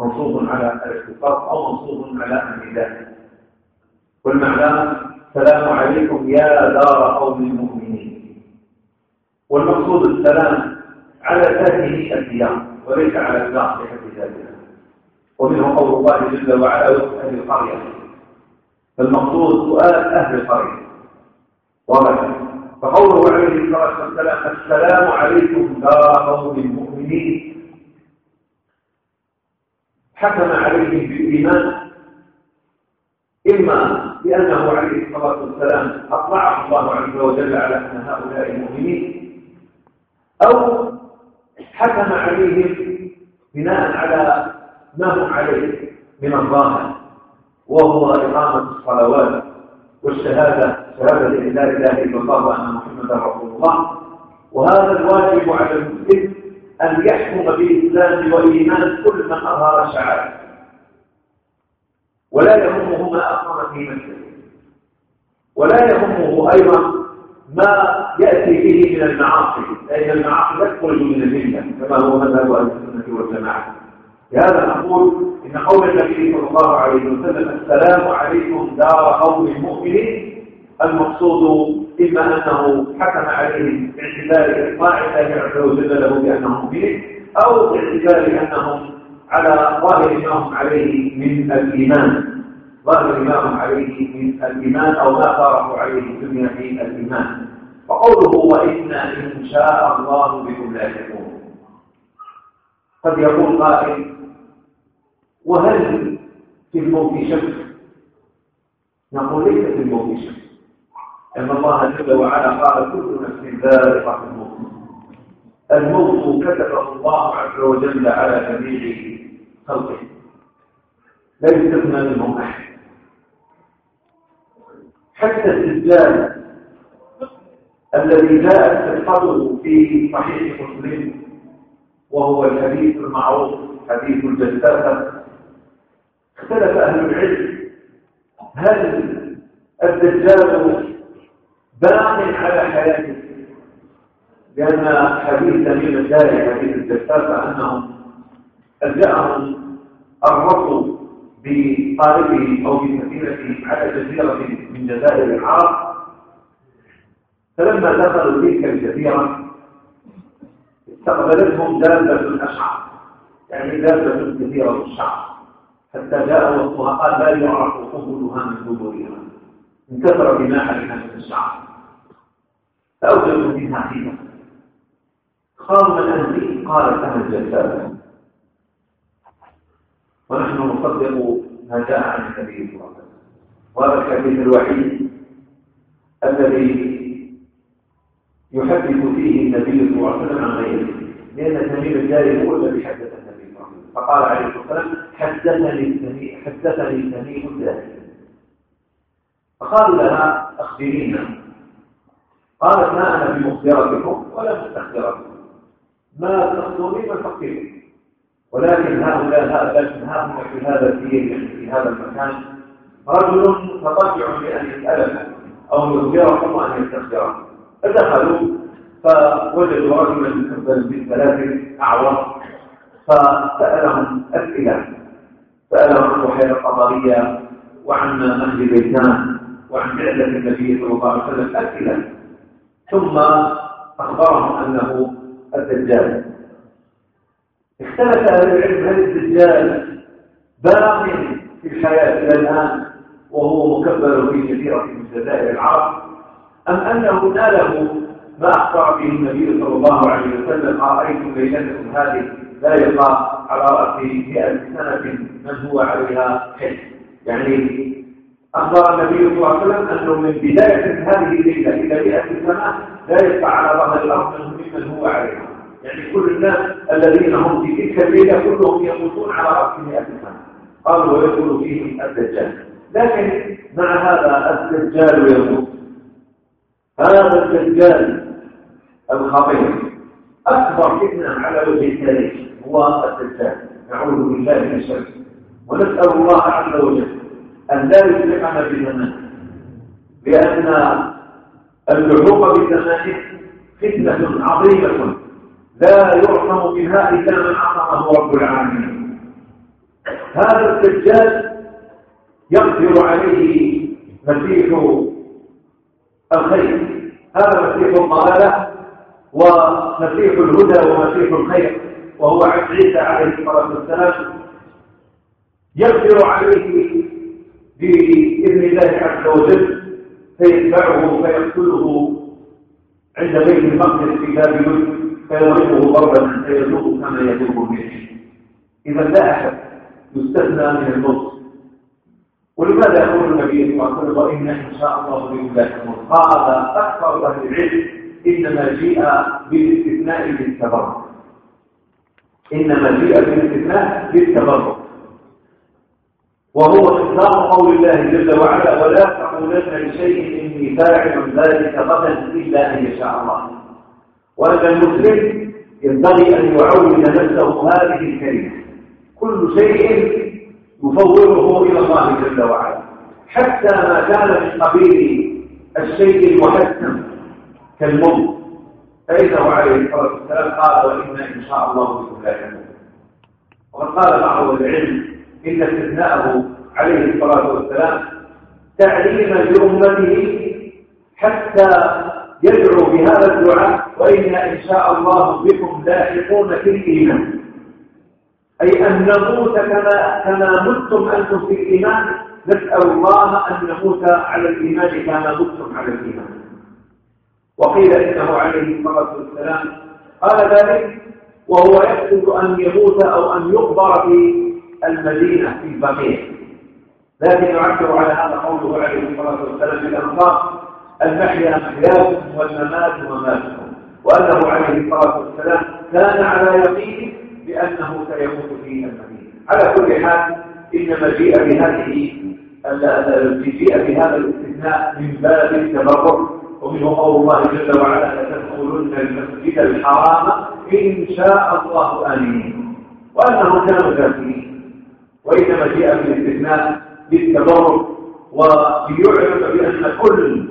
منصوب على الاختصاص أو منصوب على النداء والمعنى السلام عليكم يا دار قوم المؤمنين. والمقصود السلام على ذاته الديار وليس على الذات بحد ذاتها ومنه قول الله جل وعلا أهل القرية. فالمقصود سؤال أهل القرية. واضح. فقوله عليه الصلاة والسلام السلام عليكم دار قوم المؤمنين. حكم عليهم بالإيمان إما لأنه عليه الصلاة والسلام أطلعه الله عز وجل على أن هؤلاء المؤمنين أو حكم عليهم بناء على ما هم عليه من الظاهر وهو إقامة الصلوات والشهادة شهادة أن لا إله إلا الله وأن محمدا رسول الله. وهذا الواجب على المسلم أن يحكم بالإسلام والإيمان كل من أظهر الشعائر ولا يهمه ما أقام في نفسه ولا يهمه أيضا ما يأتي به من المعاصي. لأن المعاصي تخرج من الملة كما هو مذهب أهل السنة والجماعة. لهذا نقول إن قول النبي صلى الله عليه وسلم السلام عليكم دار قوم مؤمنين المقصود إما أنه حكم عليهم باعتبار إطلاع الله عز وجل له بأنهم مؤمنين أو باعتبار أنهم على ظاهر ما هم عليه من الإيمان. ظاهر ما هم عليه من الإيمان أو ما فارقوا عليه في الإيمان. فقوله وإن إن شاء الله بكم لا يكون قد يقول قائل وهل في الموت شك؟ نقول ليس في الموت شك. أن الله جل وعلا قال كل نفس ذائقة الموت. الموت كتبه الله عز وجل على جميع خلقه. لا يستثنى منهم أحد. حتى الدجال الذي جاءت قصته في صحيح مسلم وهو الحديث المعروف حديث الجساسة اختلف أهل العلم. هل الدجال باق على حياته؟ لأن حديث من الداري حديث الجساسة أنهم جاءهم الرفض بطالبه أو بسفينته على جزيرة من جزائر العرب. فلما دخلوا تلك الجزيرة استقبلتهم دابة أشعر يعني دابة كثيرة الشعر. حتى جاء وقتها قال لا يعرف قبلها من قبورها انكسر بما عليها من الشعر. فأوجدوا منها حيلة قالوا من قالت أنا الجساد ونحن نصدق ما جاء عن النبي صلى الله عليه وسلم. وهذا الحديث الوحيد الذي يحدث فيه النبي صلى الله عليه وسلم عن غيره لأن تميم الداري هو الذي حدث فقال عليه الصلاة والسلام حدثني سميع حدثني سميع ذلك فقالوا لها أخبرينا. قالت ما أنا بمخبرتكم ولا مستخبرتكم ما تخبرني ما تخبرني. ولكن هؤلاء هؤلاء هؤلاء في هذا الدين في هذا المكان. رجل متطبع بأن يسألنا أو يخبركم وأن يستخبركم فدخلوا فوجدوا رجلا يقبل بالثلاث أعوام فسألهم أسئلة. سألهم عن الوحية القضائية وعن أهل بيتان وعن بعثة النبي صلى الله عليه وسلم أسئلة. ثم أخبرهم أنه الدجال. اختلف أهل العلم هل الدجال باق في الحياة إلى الآن وهو مكبر في كثيرة من جزائر العرب أم أنه ناله ما أخبر به النبي صلى الله عليه وسلم؟ أرأيتم ليلتكم هذه لا يقع على رأس مئة سنة من هو عليها حلم يعني أخبر النبي صلى الله عليه وسلم أنه من بداية هذه الليلة إلى مئة سنة لا يبقى على ظهر الأرض ممن هو عليها. يعني كل الناس الذين هم في تلك الليلة كلهم يموتون على رأس مئة سنة. قالوا ويدخل فيهم الدجال. لكن مع هذا الدجال يموت. هذا الدجال الخطير. أكبر فتنة على وجه التاريخ هو الدجال. نعوذ بالله من الشر. ونسأل الله عز وجل أن لا يسلكنا بزمانه. لأن اللحوق بزمانه فتنة عظيمة. لا يعصم منها إلا من عصمه رب العالمين. هذا الدجال يقدر عليه مسيح الخير. هذا مسيح الضلالة ومسيح الهدى ومسيح الخير وهو عيسى عليه الصلاة والسلام. يقدر عليه بإذن الله عز وجل فيتبعه فيقتله عند بيت المقدس في باب ملك فيضربه ضربا فيذوق كما يذوق الملك إذا لا أحد يستثنى من النص ولماذا يقول النبي صلى الله عليه وسلم وإن إن شاء الله بكم لا قال أكثر أهل العلم إنما جيء بالاستثناء للتبرك. إنما جيء بالاستثناء للتبرك. وهو إطلاق قول الله جل وعلا ولا تقولن لشيء إني فاعل ذلك غدا إلا أن يشاء الله. وأن المسلم ينبغي أن يعود نفسه هذه الكلمة. كل شيء يفوضه إلى الله جل وعلا. حتى ما كان من قبيل الشيء المحسن كالموت. فإنه عليه الصلاة والسلام قال وإنا إن شاء الله بكم لا وقد قال بعض العلم إن استثناءه عليه الصلاة والسلام تعليما لأمته حتى يدعو بهذا الدعاء وإنا إن شاء الله بكم لاحقون في الإيمان. أي أن نموت كما كما متم أنتم في الإيمان. نسأل الله أن نموت على الإيمان كما متم على الإيمان. وقيل إنه عليه الصلاة والسلام قال ذلك وهو يقصد أن يموت أو أن يقبر في المدينة في البقيع. لكن يعبر على هذا قوله عليه الصلاة والسلام في الأنصار المحيا محياكم والممات مماتكم. وأنه عليه الصلاة والسلام كان على يقين بأنه سيموت في المدينة. على كل حال إنما جيء بهذه جيء بهذا الاستثناء من باب التبرع. ومنه قول الله جل وعلا لتدخلن المسجد الحرام إن شاء الله آمنين. وأنه كانوا ذاكرين وإنما جاء بالاستثناء بالتبرك وليعلم بأن كل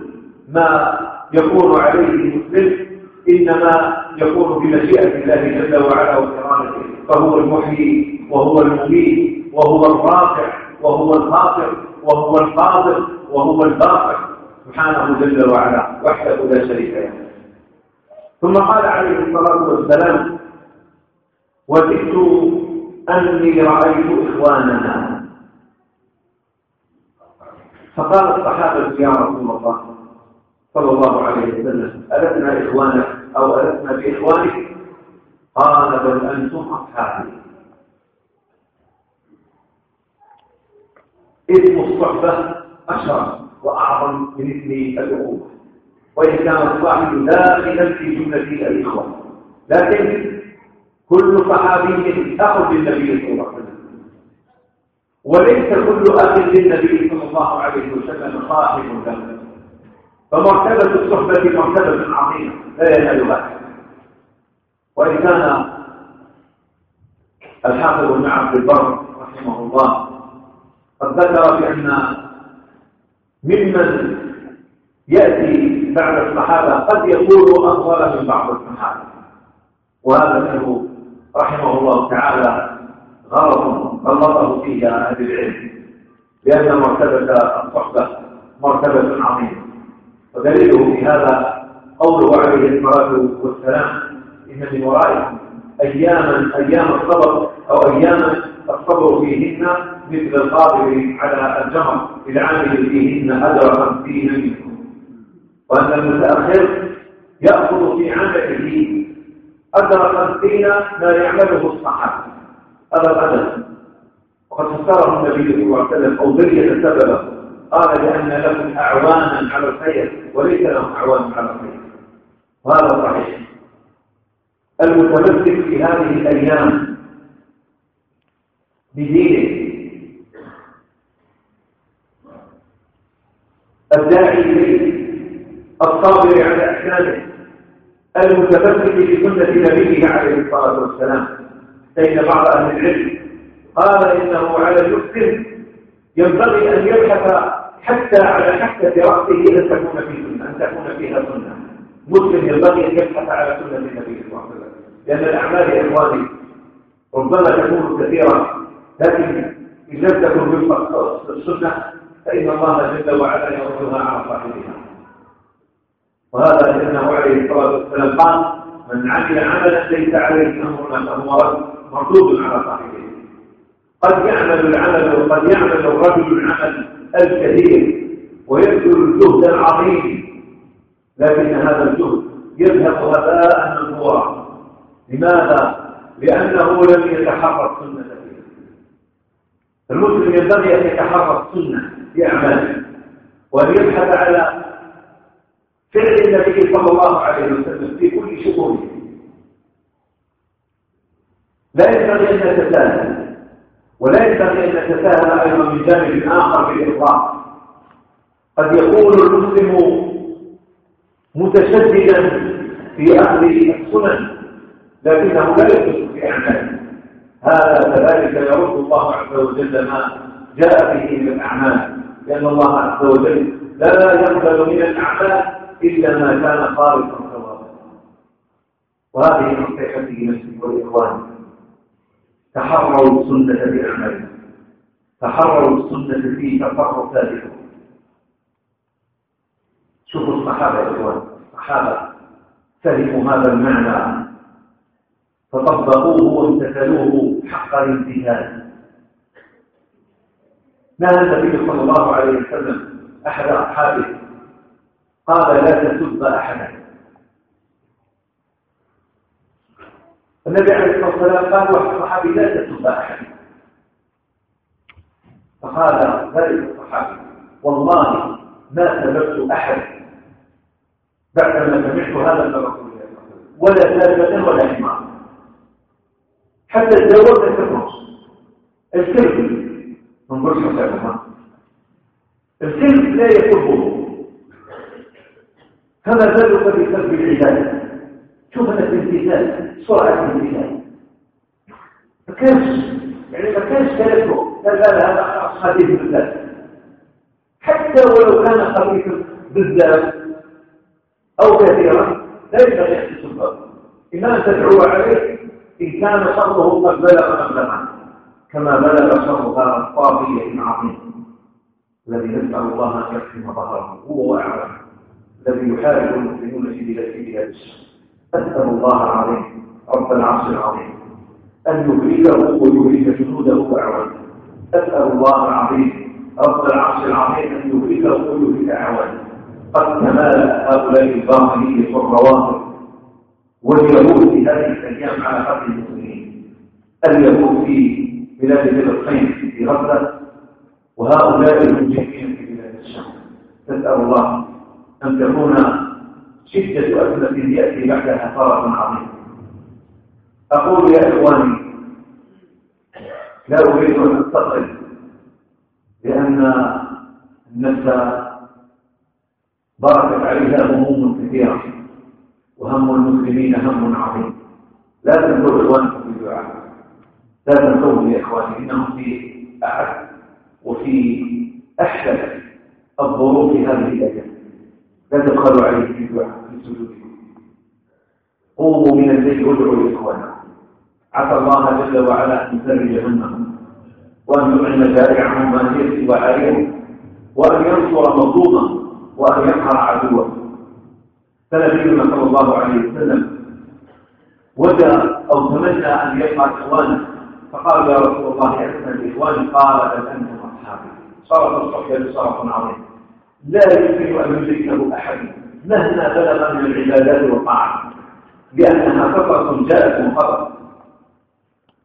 ما يكون عليه المسلم إنما يكون بمشيئة الله جل وعلا وكرامته فهو المحيي وهو المميت وهو الرافع وهو الخاطر وهو القادر وهو الباقر سبحانه جل وعلا وحده لا شريك له. ثم قال عليه الصلاة والسلام وددت أني رأيت إخواننا. فقال الصحابة يا رسول الله صلى الله عليه وسلم ألسنا إخوانك أو ألسنا بإخوانك؟ قال بل أنتم أصحابي اسم الصحبة أشرف وأعظم من اسم الأخوة وإن كان الصاحب داخلا في جملة الإخوة. لكن كل صحابي أخذ للنبي صلى الله عليه وسلم. وليس كل أخ للنبي صلى الله عليه وسلم صاحب له. فمرتبة الصحبة مرتبة عظيمة لا ينالها. وإن كان الحافظ بن عبد البر رحمه الله قد ذكر بأن ممن يأتي بعد الصحابة قد يكون أفضل من بعض الصحابة. وهذا منه رحمه الله تعالى غلط غلطه فيه أهل العلم لأن مرتبة الصحبة مرتبة عظيمة ودليله في هذا قوله عليه الصلاة والسلام إن من ورائكم أياما أيام الصبر أو أياما الصبر فيهن مثل القادر على الجمر العامل فيهن أجر خمسين منكم. وأن المتأخر يأخذ في عمله أجر خمسين ما يعمله الصحابة. هذا الأجر. وقد فسره النبي صلى الله عليه وسلم أو بين سببه. قال لأن لهم أعوانا على الخير وليس لهم أعوان على الخير. وهذا صحيح. المتمسك في هذه الأيام بدينه. الداعي إليه الصابر على أحكامه. المتمسك بسنة نبيه عليه الصلاة والسلام. بين بعض أهل العلم. قال إنه على المسلم ينبغي أن يبحث حتى على حكة رأسه أن تكون في سنة أن تكون فيها سنة. مسلم ينبغي أن يبحث على سنة النبي صلى الله عليه وسلم. لأن الأعمال يا إخواني ربما تكون كثيرة لكن إن لم تكن وفق السنة فإن الله جل وعلا يردها على صاحبها. وهذا لأنه عليه الصلاة والسلام قال من عمل عملا ليس عليه أمرنا فهو مردود على صاحبه. قد يعمل العمل وقد يعمل الرجل العمل. الكثير ويبذل الجهد العظيم لكن هذا الجهد يذهب هباء منثورا لماذا؟ لأنه لم يتحرك سنة المسلم ينبغي أن يتحرك سنة في أعماله وأن يبحث على فعل النبي صلى الله عليه وسلم في كل شؤونه. لا ينبغي أن نتساهل ولا ينبغي أن نتساهل أيضا من جانب آخر بالإطلاق قد يكون المسلم متشددا في أخذ السنن لكنه لا يثبت في أعماله. هذا كذلك يرد الله عز وجل ما جاء به من الأعمال لأن الله عز وجل لا يقبل من الأعمال إلا ما كان خالصا ثوابا وهذه نصيحتي لنفسي والإخوان تحروا السنة بأعمالكم تحروا السنة في تصرفاتكم شوفوا الصحابة يا إخوان. الصحابة فهموا هذا المعنى. فطبقوه وامتثلوه حق الامتثال. نهى النبي صلى الله عليه وسلم أحد أصحابه. قال لا تسب أحدا. النبي عليه الصلاة والسلام قال واحد الصحابي لا أحدا فقال ذلك الصحابي؟ والله ما سببت أحد. بعدما سمعت هذا من رسول الله ولا ثابتا ولا حمار حتى تخرج الكلب. من برش حسابها الكلب لا يكون فما بالك بسبب العبادة شوف هذا الامتثال سرعة الامتثال. ما كانش يعني ما كانش تلفه. لا لا لا هذا خفيف بالذات. حتى ولو كان خفيفا بالذات أو كثيرا لا ينبغي أن تسبب أن تدعو عليه إن كان شره قد بلغ مبلغا. كما بلغ شرها الطاغية عظيم. الذي نسأل الله أن يحكم ظهره هو أعلم. الذي يحارب المسلمون في بلاد الشام. أسأل الله العظيم رب العرش العظيم أن يهلكه ويهلك جنوده وأعوانه أسأل الله العظيم رب العرش العظيم أن يهلكه ويهلك أعوانه قد تمالأ هؤلاء الباطنية والروافض واليهود في هذه الأيام على قتل المسلمين. اليهود في بلاد فلسطين في غزة وهؤلاء المجرمين في بلاد الشام. نسأل الله أن تكون شدة أزمة يأتي بعدها فرق عظيم. أقول يا إخواني لا أريد أن أستطرد لأن النفس بركت عليها هموم كثيرة وهم المسلمين هم عظيم. لا تنسوا إخوانكم في الدعاء. لا تنسوهم يا إخواني إنهم في أعز وفي أحسن الظروف هذه الأيام. لا تبخلوا عليه في سجودكم قوموا من الليل وادعوا لإخوانكم. عسى الله جل وعلا أن يفرج همهم وأن يطعم جائعهم وأن يكتب عليهم وأن ينصر مظلوما. وأن يقهر عدوا فنبينا صلى الله عليه وسلم وجد أو تمنى أن يلقى إخوانه. فقال يا رسول الله أنت الإخوان. قال بل أنتم أصحابي. صرف الصحبة صرف عظيم. لا يمكن أن يدركه أحد. مهما بلغ من العبادات والطاعات لأنها فقرة جاءت من خطر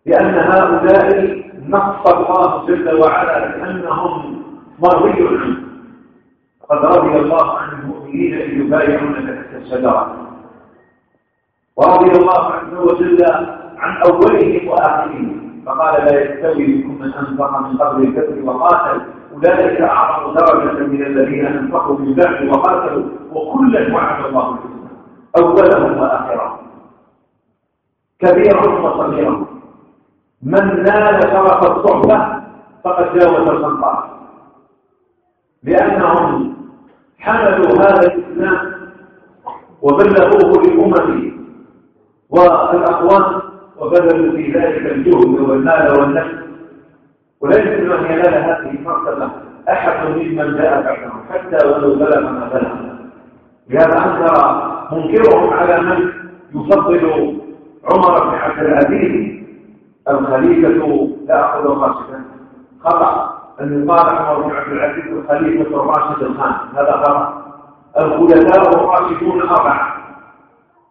لأن هؤلاء نص الله جل وعلا بأنهم مرضي عنه قد رضي الله عن المؤمنين إذ يبايعونك تحت الشجرة. ورضي الله عز وجل عن أولهم وآخرهم. فقال لا يستوي منكم من أنفق من قبل الكفر وقاتل. أولئك أعظم درجة من الذين أنفقوا من بعد وقاتلوا وكلا وعد الله الحسنى. أولهم وآخرهم. كبيرهم وصغيرهم. من نال شرف الصحبة فقد جاوز الخطأ لأنهم حملوا هذا الإسلام وبلغوه لأمته والأقوام وبذلوا في ذلك الجهد والمال والنفس. يمكن أن ينال هذه المرتبة أحد ممن جاء بعدهم حتى ولو بلغ ما بلغ. لهذا أنكر منكرهم على من يفضل عمر بن عبد العزيز؟ الخليفة لا أخذ خاصة خطأ. أن يقال عمر بن عبد العزيز الخليفة الراشد الخان. هذا خطأ. الخلفاء الراشدون أربعة.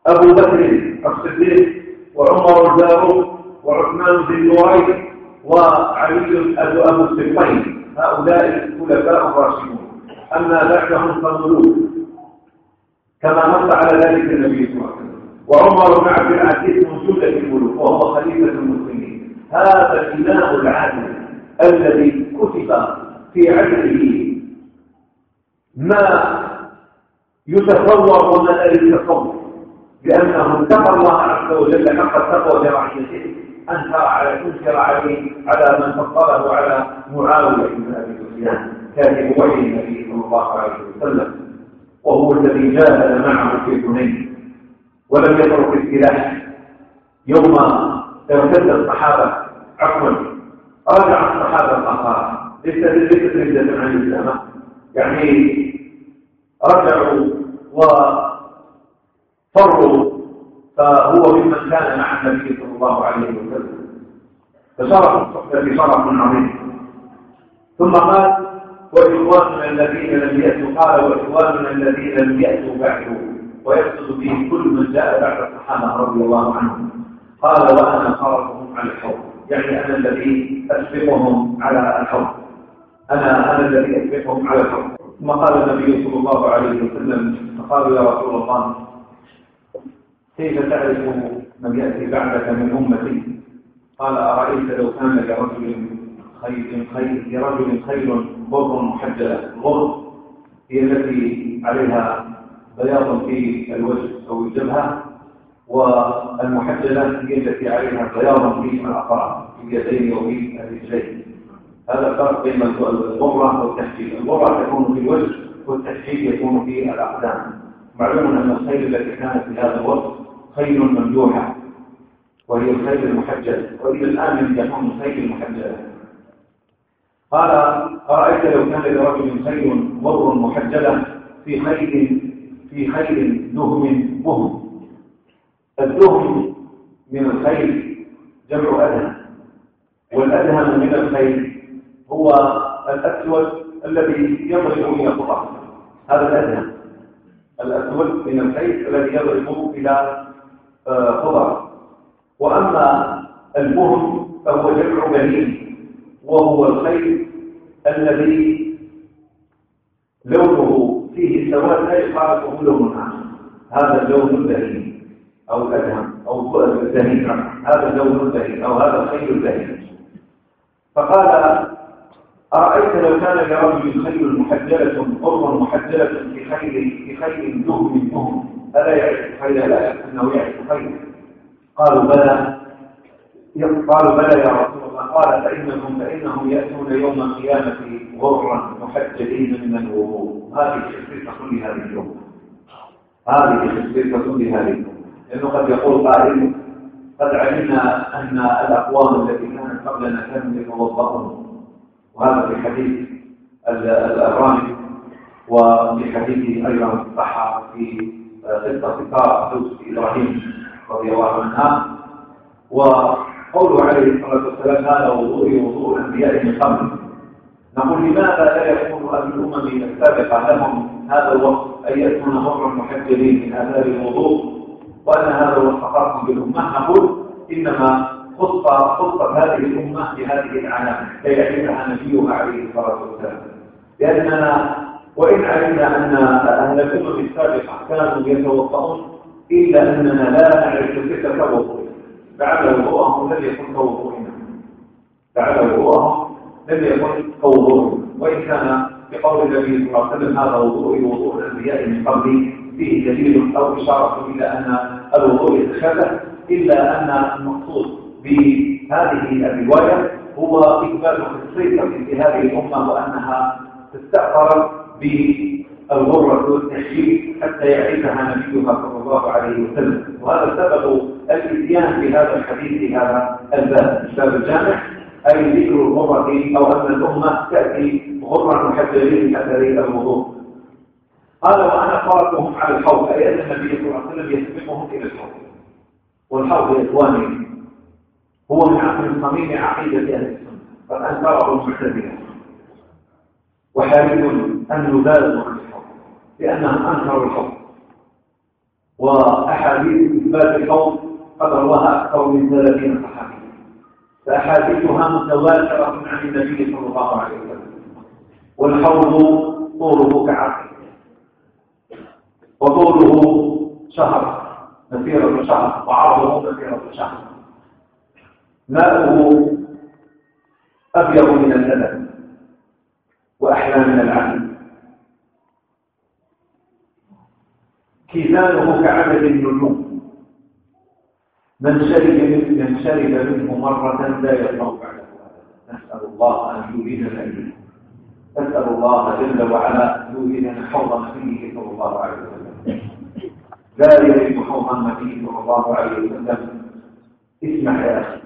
أبو بكر الصديق وعمر الفاروق وعثمان بن نورين وعلي أبو السبطين هؤلاء الخلفاء الراشدون. أما بعدهم فالملوك كما نص على ذلك النبي صلى الله عليه وسلم. وعمر بن عبد العزيز موجود في الملوك وهو خليفة المسلمين. هذا الإمام العادل الذي كتب في عدله ما يتصور وما لا يتصور لأنه اتقى الله عز وجل حق التقوى برعيته أنكر على أنكر عليه على من فضله على معاوية بن أبي سفيان كاتب وحي النبي صلى الله عليه وسلم وهو الذي جاهد معه في حنين ولم يترك السلاح. يوم ارتد الصحابة عفوا رجع الصحابة الآخر ليس ليست ردة عن الإسلام. يعني رجعوا و فروا فهو ممن كان مع النبي صلى الله عليه وسلم. فشرف الصحبة شرف عظيم. ثم قال وإخواننا الذين لم يأتوا قال وإخواننا الذين لم يأتوا بعده ويقصد به كل من جاء بعد الصحابة رضي الله عنهم. قال وأنا خرجهم على الحوض. يعني أنا الذي أسبقهم على الحوض. أنا أنا الذي أسبقهم على الحوض. ثم قال النبي صلى الله عليه وسلم فقالوا يا رسول الله كيف تعرف من يأتي بعدك من أمتي؟ قال أرأيت لو كان لرجل خير خير لرجل خير بر محجلة الغر هي التي عليها بياض في الوجه أو الجبهة والمحجلة هي التي عليها بياض في الأطراف في اليدين وفي الرجلين. هذا الفرق بين الغرة والتحجيل. الغرة تكون في الوجه والتحجيل يكون في الأقدام. معلوم أن الخيل التي كانت في هذا الوقت خيل ممدوحة وهي الخيل المحجلة وإلى الآن يكون الخيل المحجلة قال أرأيت لو كان لرجل خيل مر محجلة في خيل في خيل دهم بهم الدهم من الخيل جمع أدهم والأدهم من الخيل هو الأسود الذي يضرب إلى الخطأ هذا الأدهم الأسود من الخيل الذي يضرب إلى خضر. وأما المهم فهو جمع بنين وهو الخير الذي لونه فيه سواد لا يخالفه لون هذا اللون البهيم أو الأدهم أو البهيم هذا اللون البهيم أو هذا الخير البهيم. فقال أرأيت لو كان لرجل خيل محجلة قرب محجلة في خيل في خيل دهم مهم ألا يعرف خير لا أنه يعرف خير قالوا بلى. قالوا بلى يا رسول الله. قال فإنهم فإنهم يأتون يوم القيامة غرا محجلين من الوضوء. هذه خصيصة كل هذه اليوم. هذه خصيصة كل هذه اليوم. لأنه قد يقول قائل قد علمنا أن الأقوام التي كانت قبلنا كانوا يتوضؤون. وهذا في حديث الرامي وفي حديث أيضا صح في قصة سارة زوج إبراهيم رضي الله عنها. وقوله عليه الصلاة والسلام هذا وضوء وضوء الأنبياء من قبل. نقول لماذا لا يكون أهل الأمم السابقة لهم هذا الوقت؟ أن يكون مر محجلين من آثار الوضوء؟ وأن هذا هو التقاطم بالأمة. نقول إنما خص خصت هذه الأمة بهذه العلامة كي يعرفها نبيها عليه الصلاة والسلام. لأننا وإن علمنا أن أهل الأمم السابقة كانوا يتوضؤون إلا أننا لا نعرف تلك الوضوء بعد وضوءهم لم يكن كوضوءنا بعد وضوءهم لم يكن كوضوءنا وإن كان بقول النبي صلى الله عليه وسلم هذا وضوء وضوء الأنبياء من قبل فيه دليل أو إشارة إلى أن الوضوء يتشابه إلا أن المقصود بهذه الرواية هو إثبات خصيصة في هذه الأمة وأنها تستأثر بالغرة والتشريف حتى يعرفها نبيها صلى الله عليه وسلم. وهذا سبب الاتيان بهذا الحديث هذا الباب. الباب الجامع أي ذكر الغرة أو أن الأمة تأتي غرة محجلين أثر الوضوء. قال وأنا قرأتهم على الحوض. أي أن النبي صلى الله عليه وسلم يسبقهم إلى الحوض. والحوض يا إخواني هو من صميم عقيدة أهل السنة قد أنكره المعتزلة وحري أن يبالغوا عن الحوض لأنهم أنكروا الحوض وأحاديث إثبات الحوض قد رواها أكثر من ثلاثين صحابي فأحاديثها متواترة عن النبي صلى الله عليه وسلم. والحوض طوله كعقل. وطوله شهر مسيرة شهر وعرضه مسيرة شهر. ماءه أبيض من اللبن وأحلى من العقل كيزانه كعدد النجوم من شرب من شرب منه مرة لا يطمع بعده. نسأل الله أن يريدنا إليه نسأل الله جل وعلا أن يريدنا حوض نبيه صلى الله عليه وسلم. لا يريد حوض النبي صلى الله عليه وسلم. اسمح يا أخي.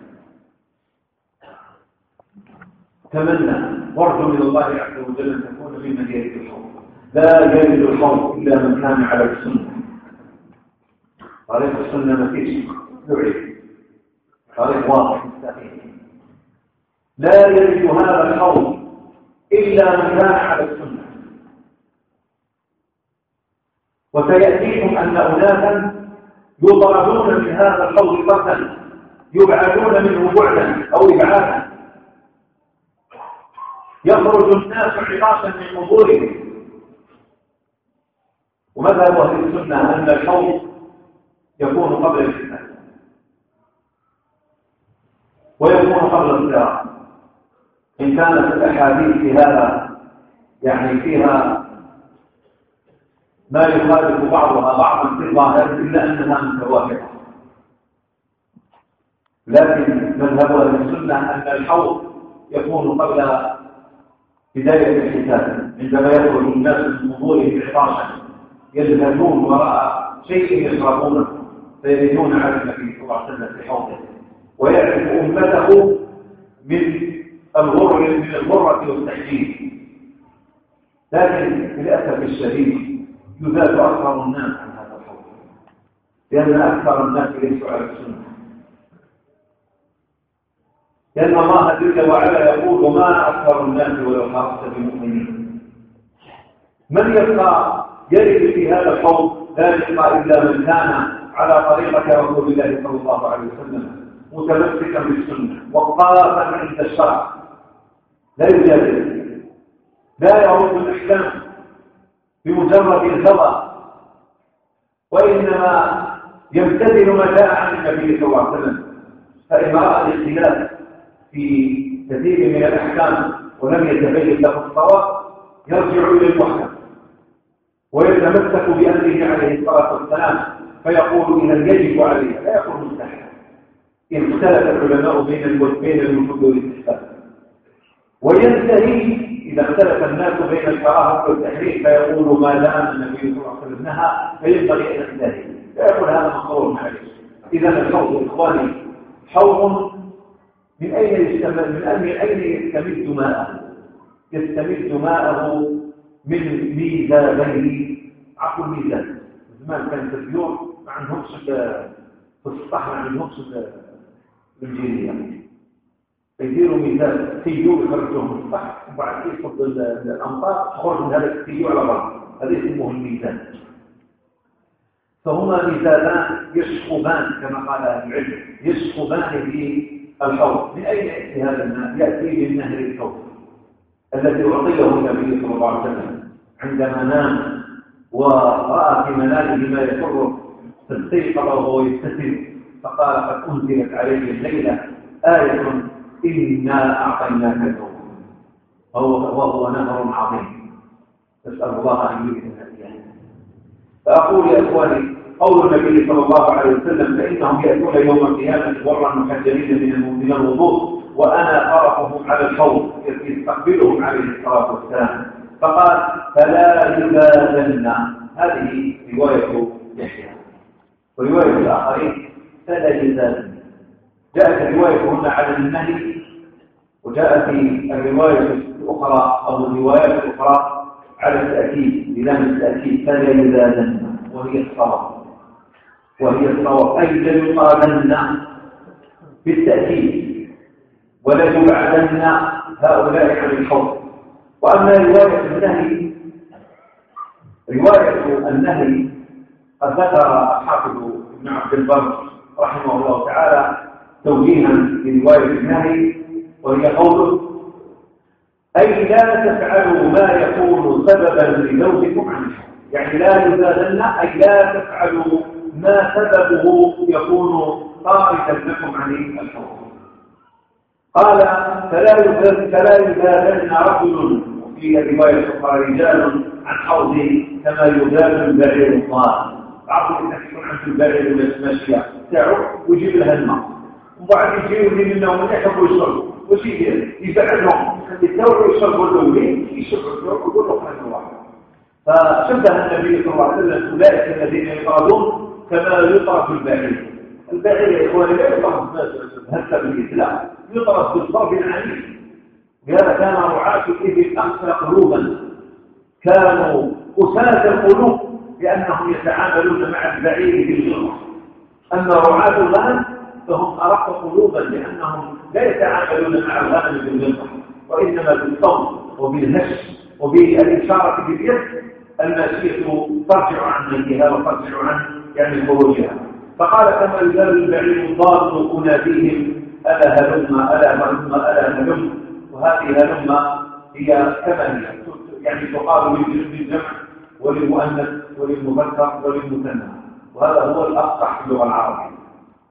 تمنى وارجو من الله عز وجل أن تكون ممن يرد الحوض. لا يرد الحوض إلا من كان على السنة. طريق السنة ما فيش يعرف طريق واضح. لا يرد هذا الحوض إلا من كان على السنة. وسياتيكم أن أناسا يطردون من هذا الحوض طردا يبعدون منه بعدا أو ابعادا يخرج الناس عطاشا من قبورهم. ومذهب أهل السنة أن الحوض يكون قبل الفتنة. ويكون قبل الصراع إن كانت الأحاديث في هذا يعني فيها ما يخالف بعضها بعضا في الظاهر إلا أنها متوافقة. لكن مذهب أهل السنة أن الحوض يكون قبل بداية الحساب. عندما يخرج الناس من قبورهم عطاشا يذهبون وراء شيء يشربونه. فيردون على النبي صلى الله عليه وسلم في حوضه ويعرف أمته من الغر من الغرة والتحجيل لكن للأسف الشديد يزاد أكثر الناس عن هذا الحوض لأن أكثر الناس ليسوا على السنة. لأن الله جل وعلا يقول وما أكثر الناس ولو حرصت بمؤمنين. من يبقى يرد في هذا الحوض لا يبقى إلا من كان على طريقة رسول الله صلى الله عليه وسلم متمسكا بالسنة وقافا عند الشرع. لا يجادل. لا يرد الإحكام بمجرد الهوى وإنما يمتثل ما جاء عن النبي صلى الله عليه وسلم. فإن رأى الاختلاف في كثير من الأحكام ولم يتبين له الصواب يرجع إلى المحكم ويتمسك بأمره عليه الصلاة والسلام. فيقول إذا يجب عليه لا يقول مستحيل إن اختلف العلماء بين بين الوجود والاستحسان وينتهي إذا اختلف الناس بين الكراهة والتحريم فيقول ما دام النبي صلى الله عليه وسلم نهى فينبغي أن ينتهي فيقول هذا مقرور معلش إذا الحوض إخواني حوض من أين يستمد من أين يستمد ماءه؟ يستمد ماءه من ميزابيه عفوا الميزان زمان كانت البيوت. في السطح ما عندهمش الجيريه يديروا ميزان تيو يخرجوه من السطح وبعد كده يصب الامطار تخرج من هذا التيو على بعض. هذا يسموه الميزان فهما ميزانان يشخبان كما قال العلم. يشخبان في الحوض. من أين يأتي هذا الماء؟ يأتي من نهر الكوثر الذي أعطيه النبي صلى الله عليه وسلم عندما نام ورأى في منامه ما يسره فاستيقظ وهو يبتسم فقال قد أنزلت عليه الليلة آية إنا أعطيناك الكون وهو نهر عظيم. نسأل الله أن يؤذن فأقول يا إخواني قول النبي صلى الله عليه وسلم فإنهم يأتون يوم القيامة غرا محجلين من الوضوء وأنا أرقهم على الحوض يستقبلهم عليه الصلاة والسلام. فقال فلا يبادلن هذه رواية يحيى. ورواية الآخرين فلا يبادلن جاءت الرواية هنا على النهي وجاءت الرواية الأخرى أو الروايات الأخرى على التأكيد بلام التأكيد فلا يبادلن وهي الصواب. وهي الصواب. أي ليقالن بالتأكيد ولا يبعدن هؤلاء عن الحوض وأما رواية النهي رواية النهي قد ذكر الحافظ ابن عبد البر رحمه الله تعالى توجيها لرواية النهي وهي قوله أي لا تفعلوا ما يكون سببا لزوجكم عن يعني لا يزادن أي لا تفعلوا ما سببه يكون طاردا لكم عن الحكم قال فلا فلا يزادن رجل. في رواية أخرى رجال عن حوضه كما يزاد البعير الضال بعض الناس يكون عنده البعير ولا ماشية تاعو ويجيب لها الماء وبعد يجي يولي منهم يحبوا يشربوا وش يدير؟ يبعدهم يتدوروا يشربوا الاولين يشربوا الدور ويقول له خلينا واحد فشبه النبي صلى الله عليه وسلم أولئك الذين يطردون كما يطرد البعير. البعير يا إخواني لا يطرد هكذا بالإسلام. يطرد بالضرب العنيف لهذا كان رعاة الإبل أقسى قلوبا. كانوا أساس القلوب. لأنهم يتعاملون مع البعير بالجرة أما رعاة الغنم فهم أرق قلوبا لأنهم لا يتعاملون مع الغنم بالجرة وإنما بالصوت وبالهش وبالإشارة باليد الماشية ترجع عن ميتها وترجع عن يعني خروجها فقال كما يزال البعير الضال أناديهم ألا هلم ألا هلم ألا هلم. وهذه الهلم هي كما هي يعني تقال للجمع وللمؤنث وللمذكر وللمثنى. وهذا هو الأفصح في اللغة العربية.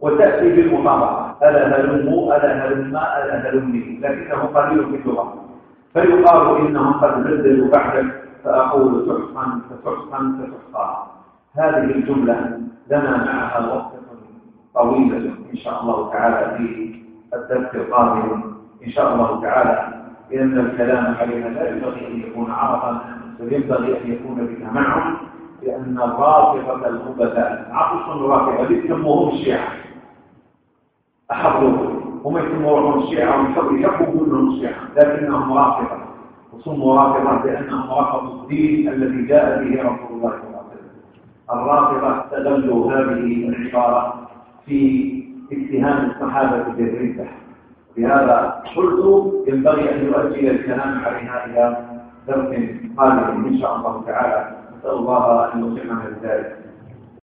وتأتي بالمطابقة ألا هلم ألا هلم ألا هلمني لكنه قليل في اللغة. فيقال إنهم قد بدلوا بعدك فأقول سحقا فسحقا فسحقا هذه الجملة لنا معها وقت طويلة إن شاء الله تعالى في الدرس القادم. إن شاء الله تعالى لأن الكلام عليها لا ينبغي أن يكون عرفا بل ينبغي أن يكون بتمعن لأن الرافضة الهبثاء عطش الرافضة يسموهم الشيعة. أحبوا هم يسموهم الشيعة ويحبوا كلهم الشيعة لكنهم رافضة. وسموا رافضة لأنهم رفضوا الدين الذي جاء به رسول الله صلى الله عليه وسلم. الرافضة استغلوا هذه العبارة في اتهام الصحابة بالردة بهذا قلت ينبغي أن يؤجل الكلام عليها إلى درس قادم إن شاء الله تعالى. نسأل الله أن يوفقنا لذلك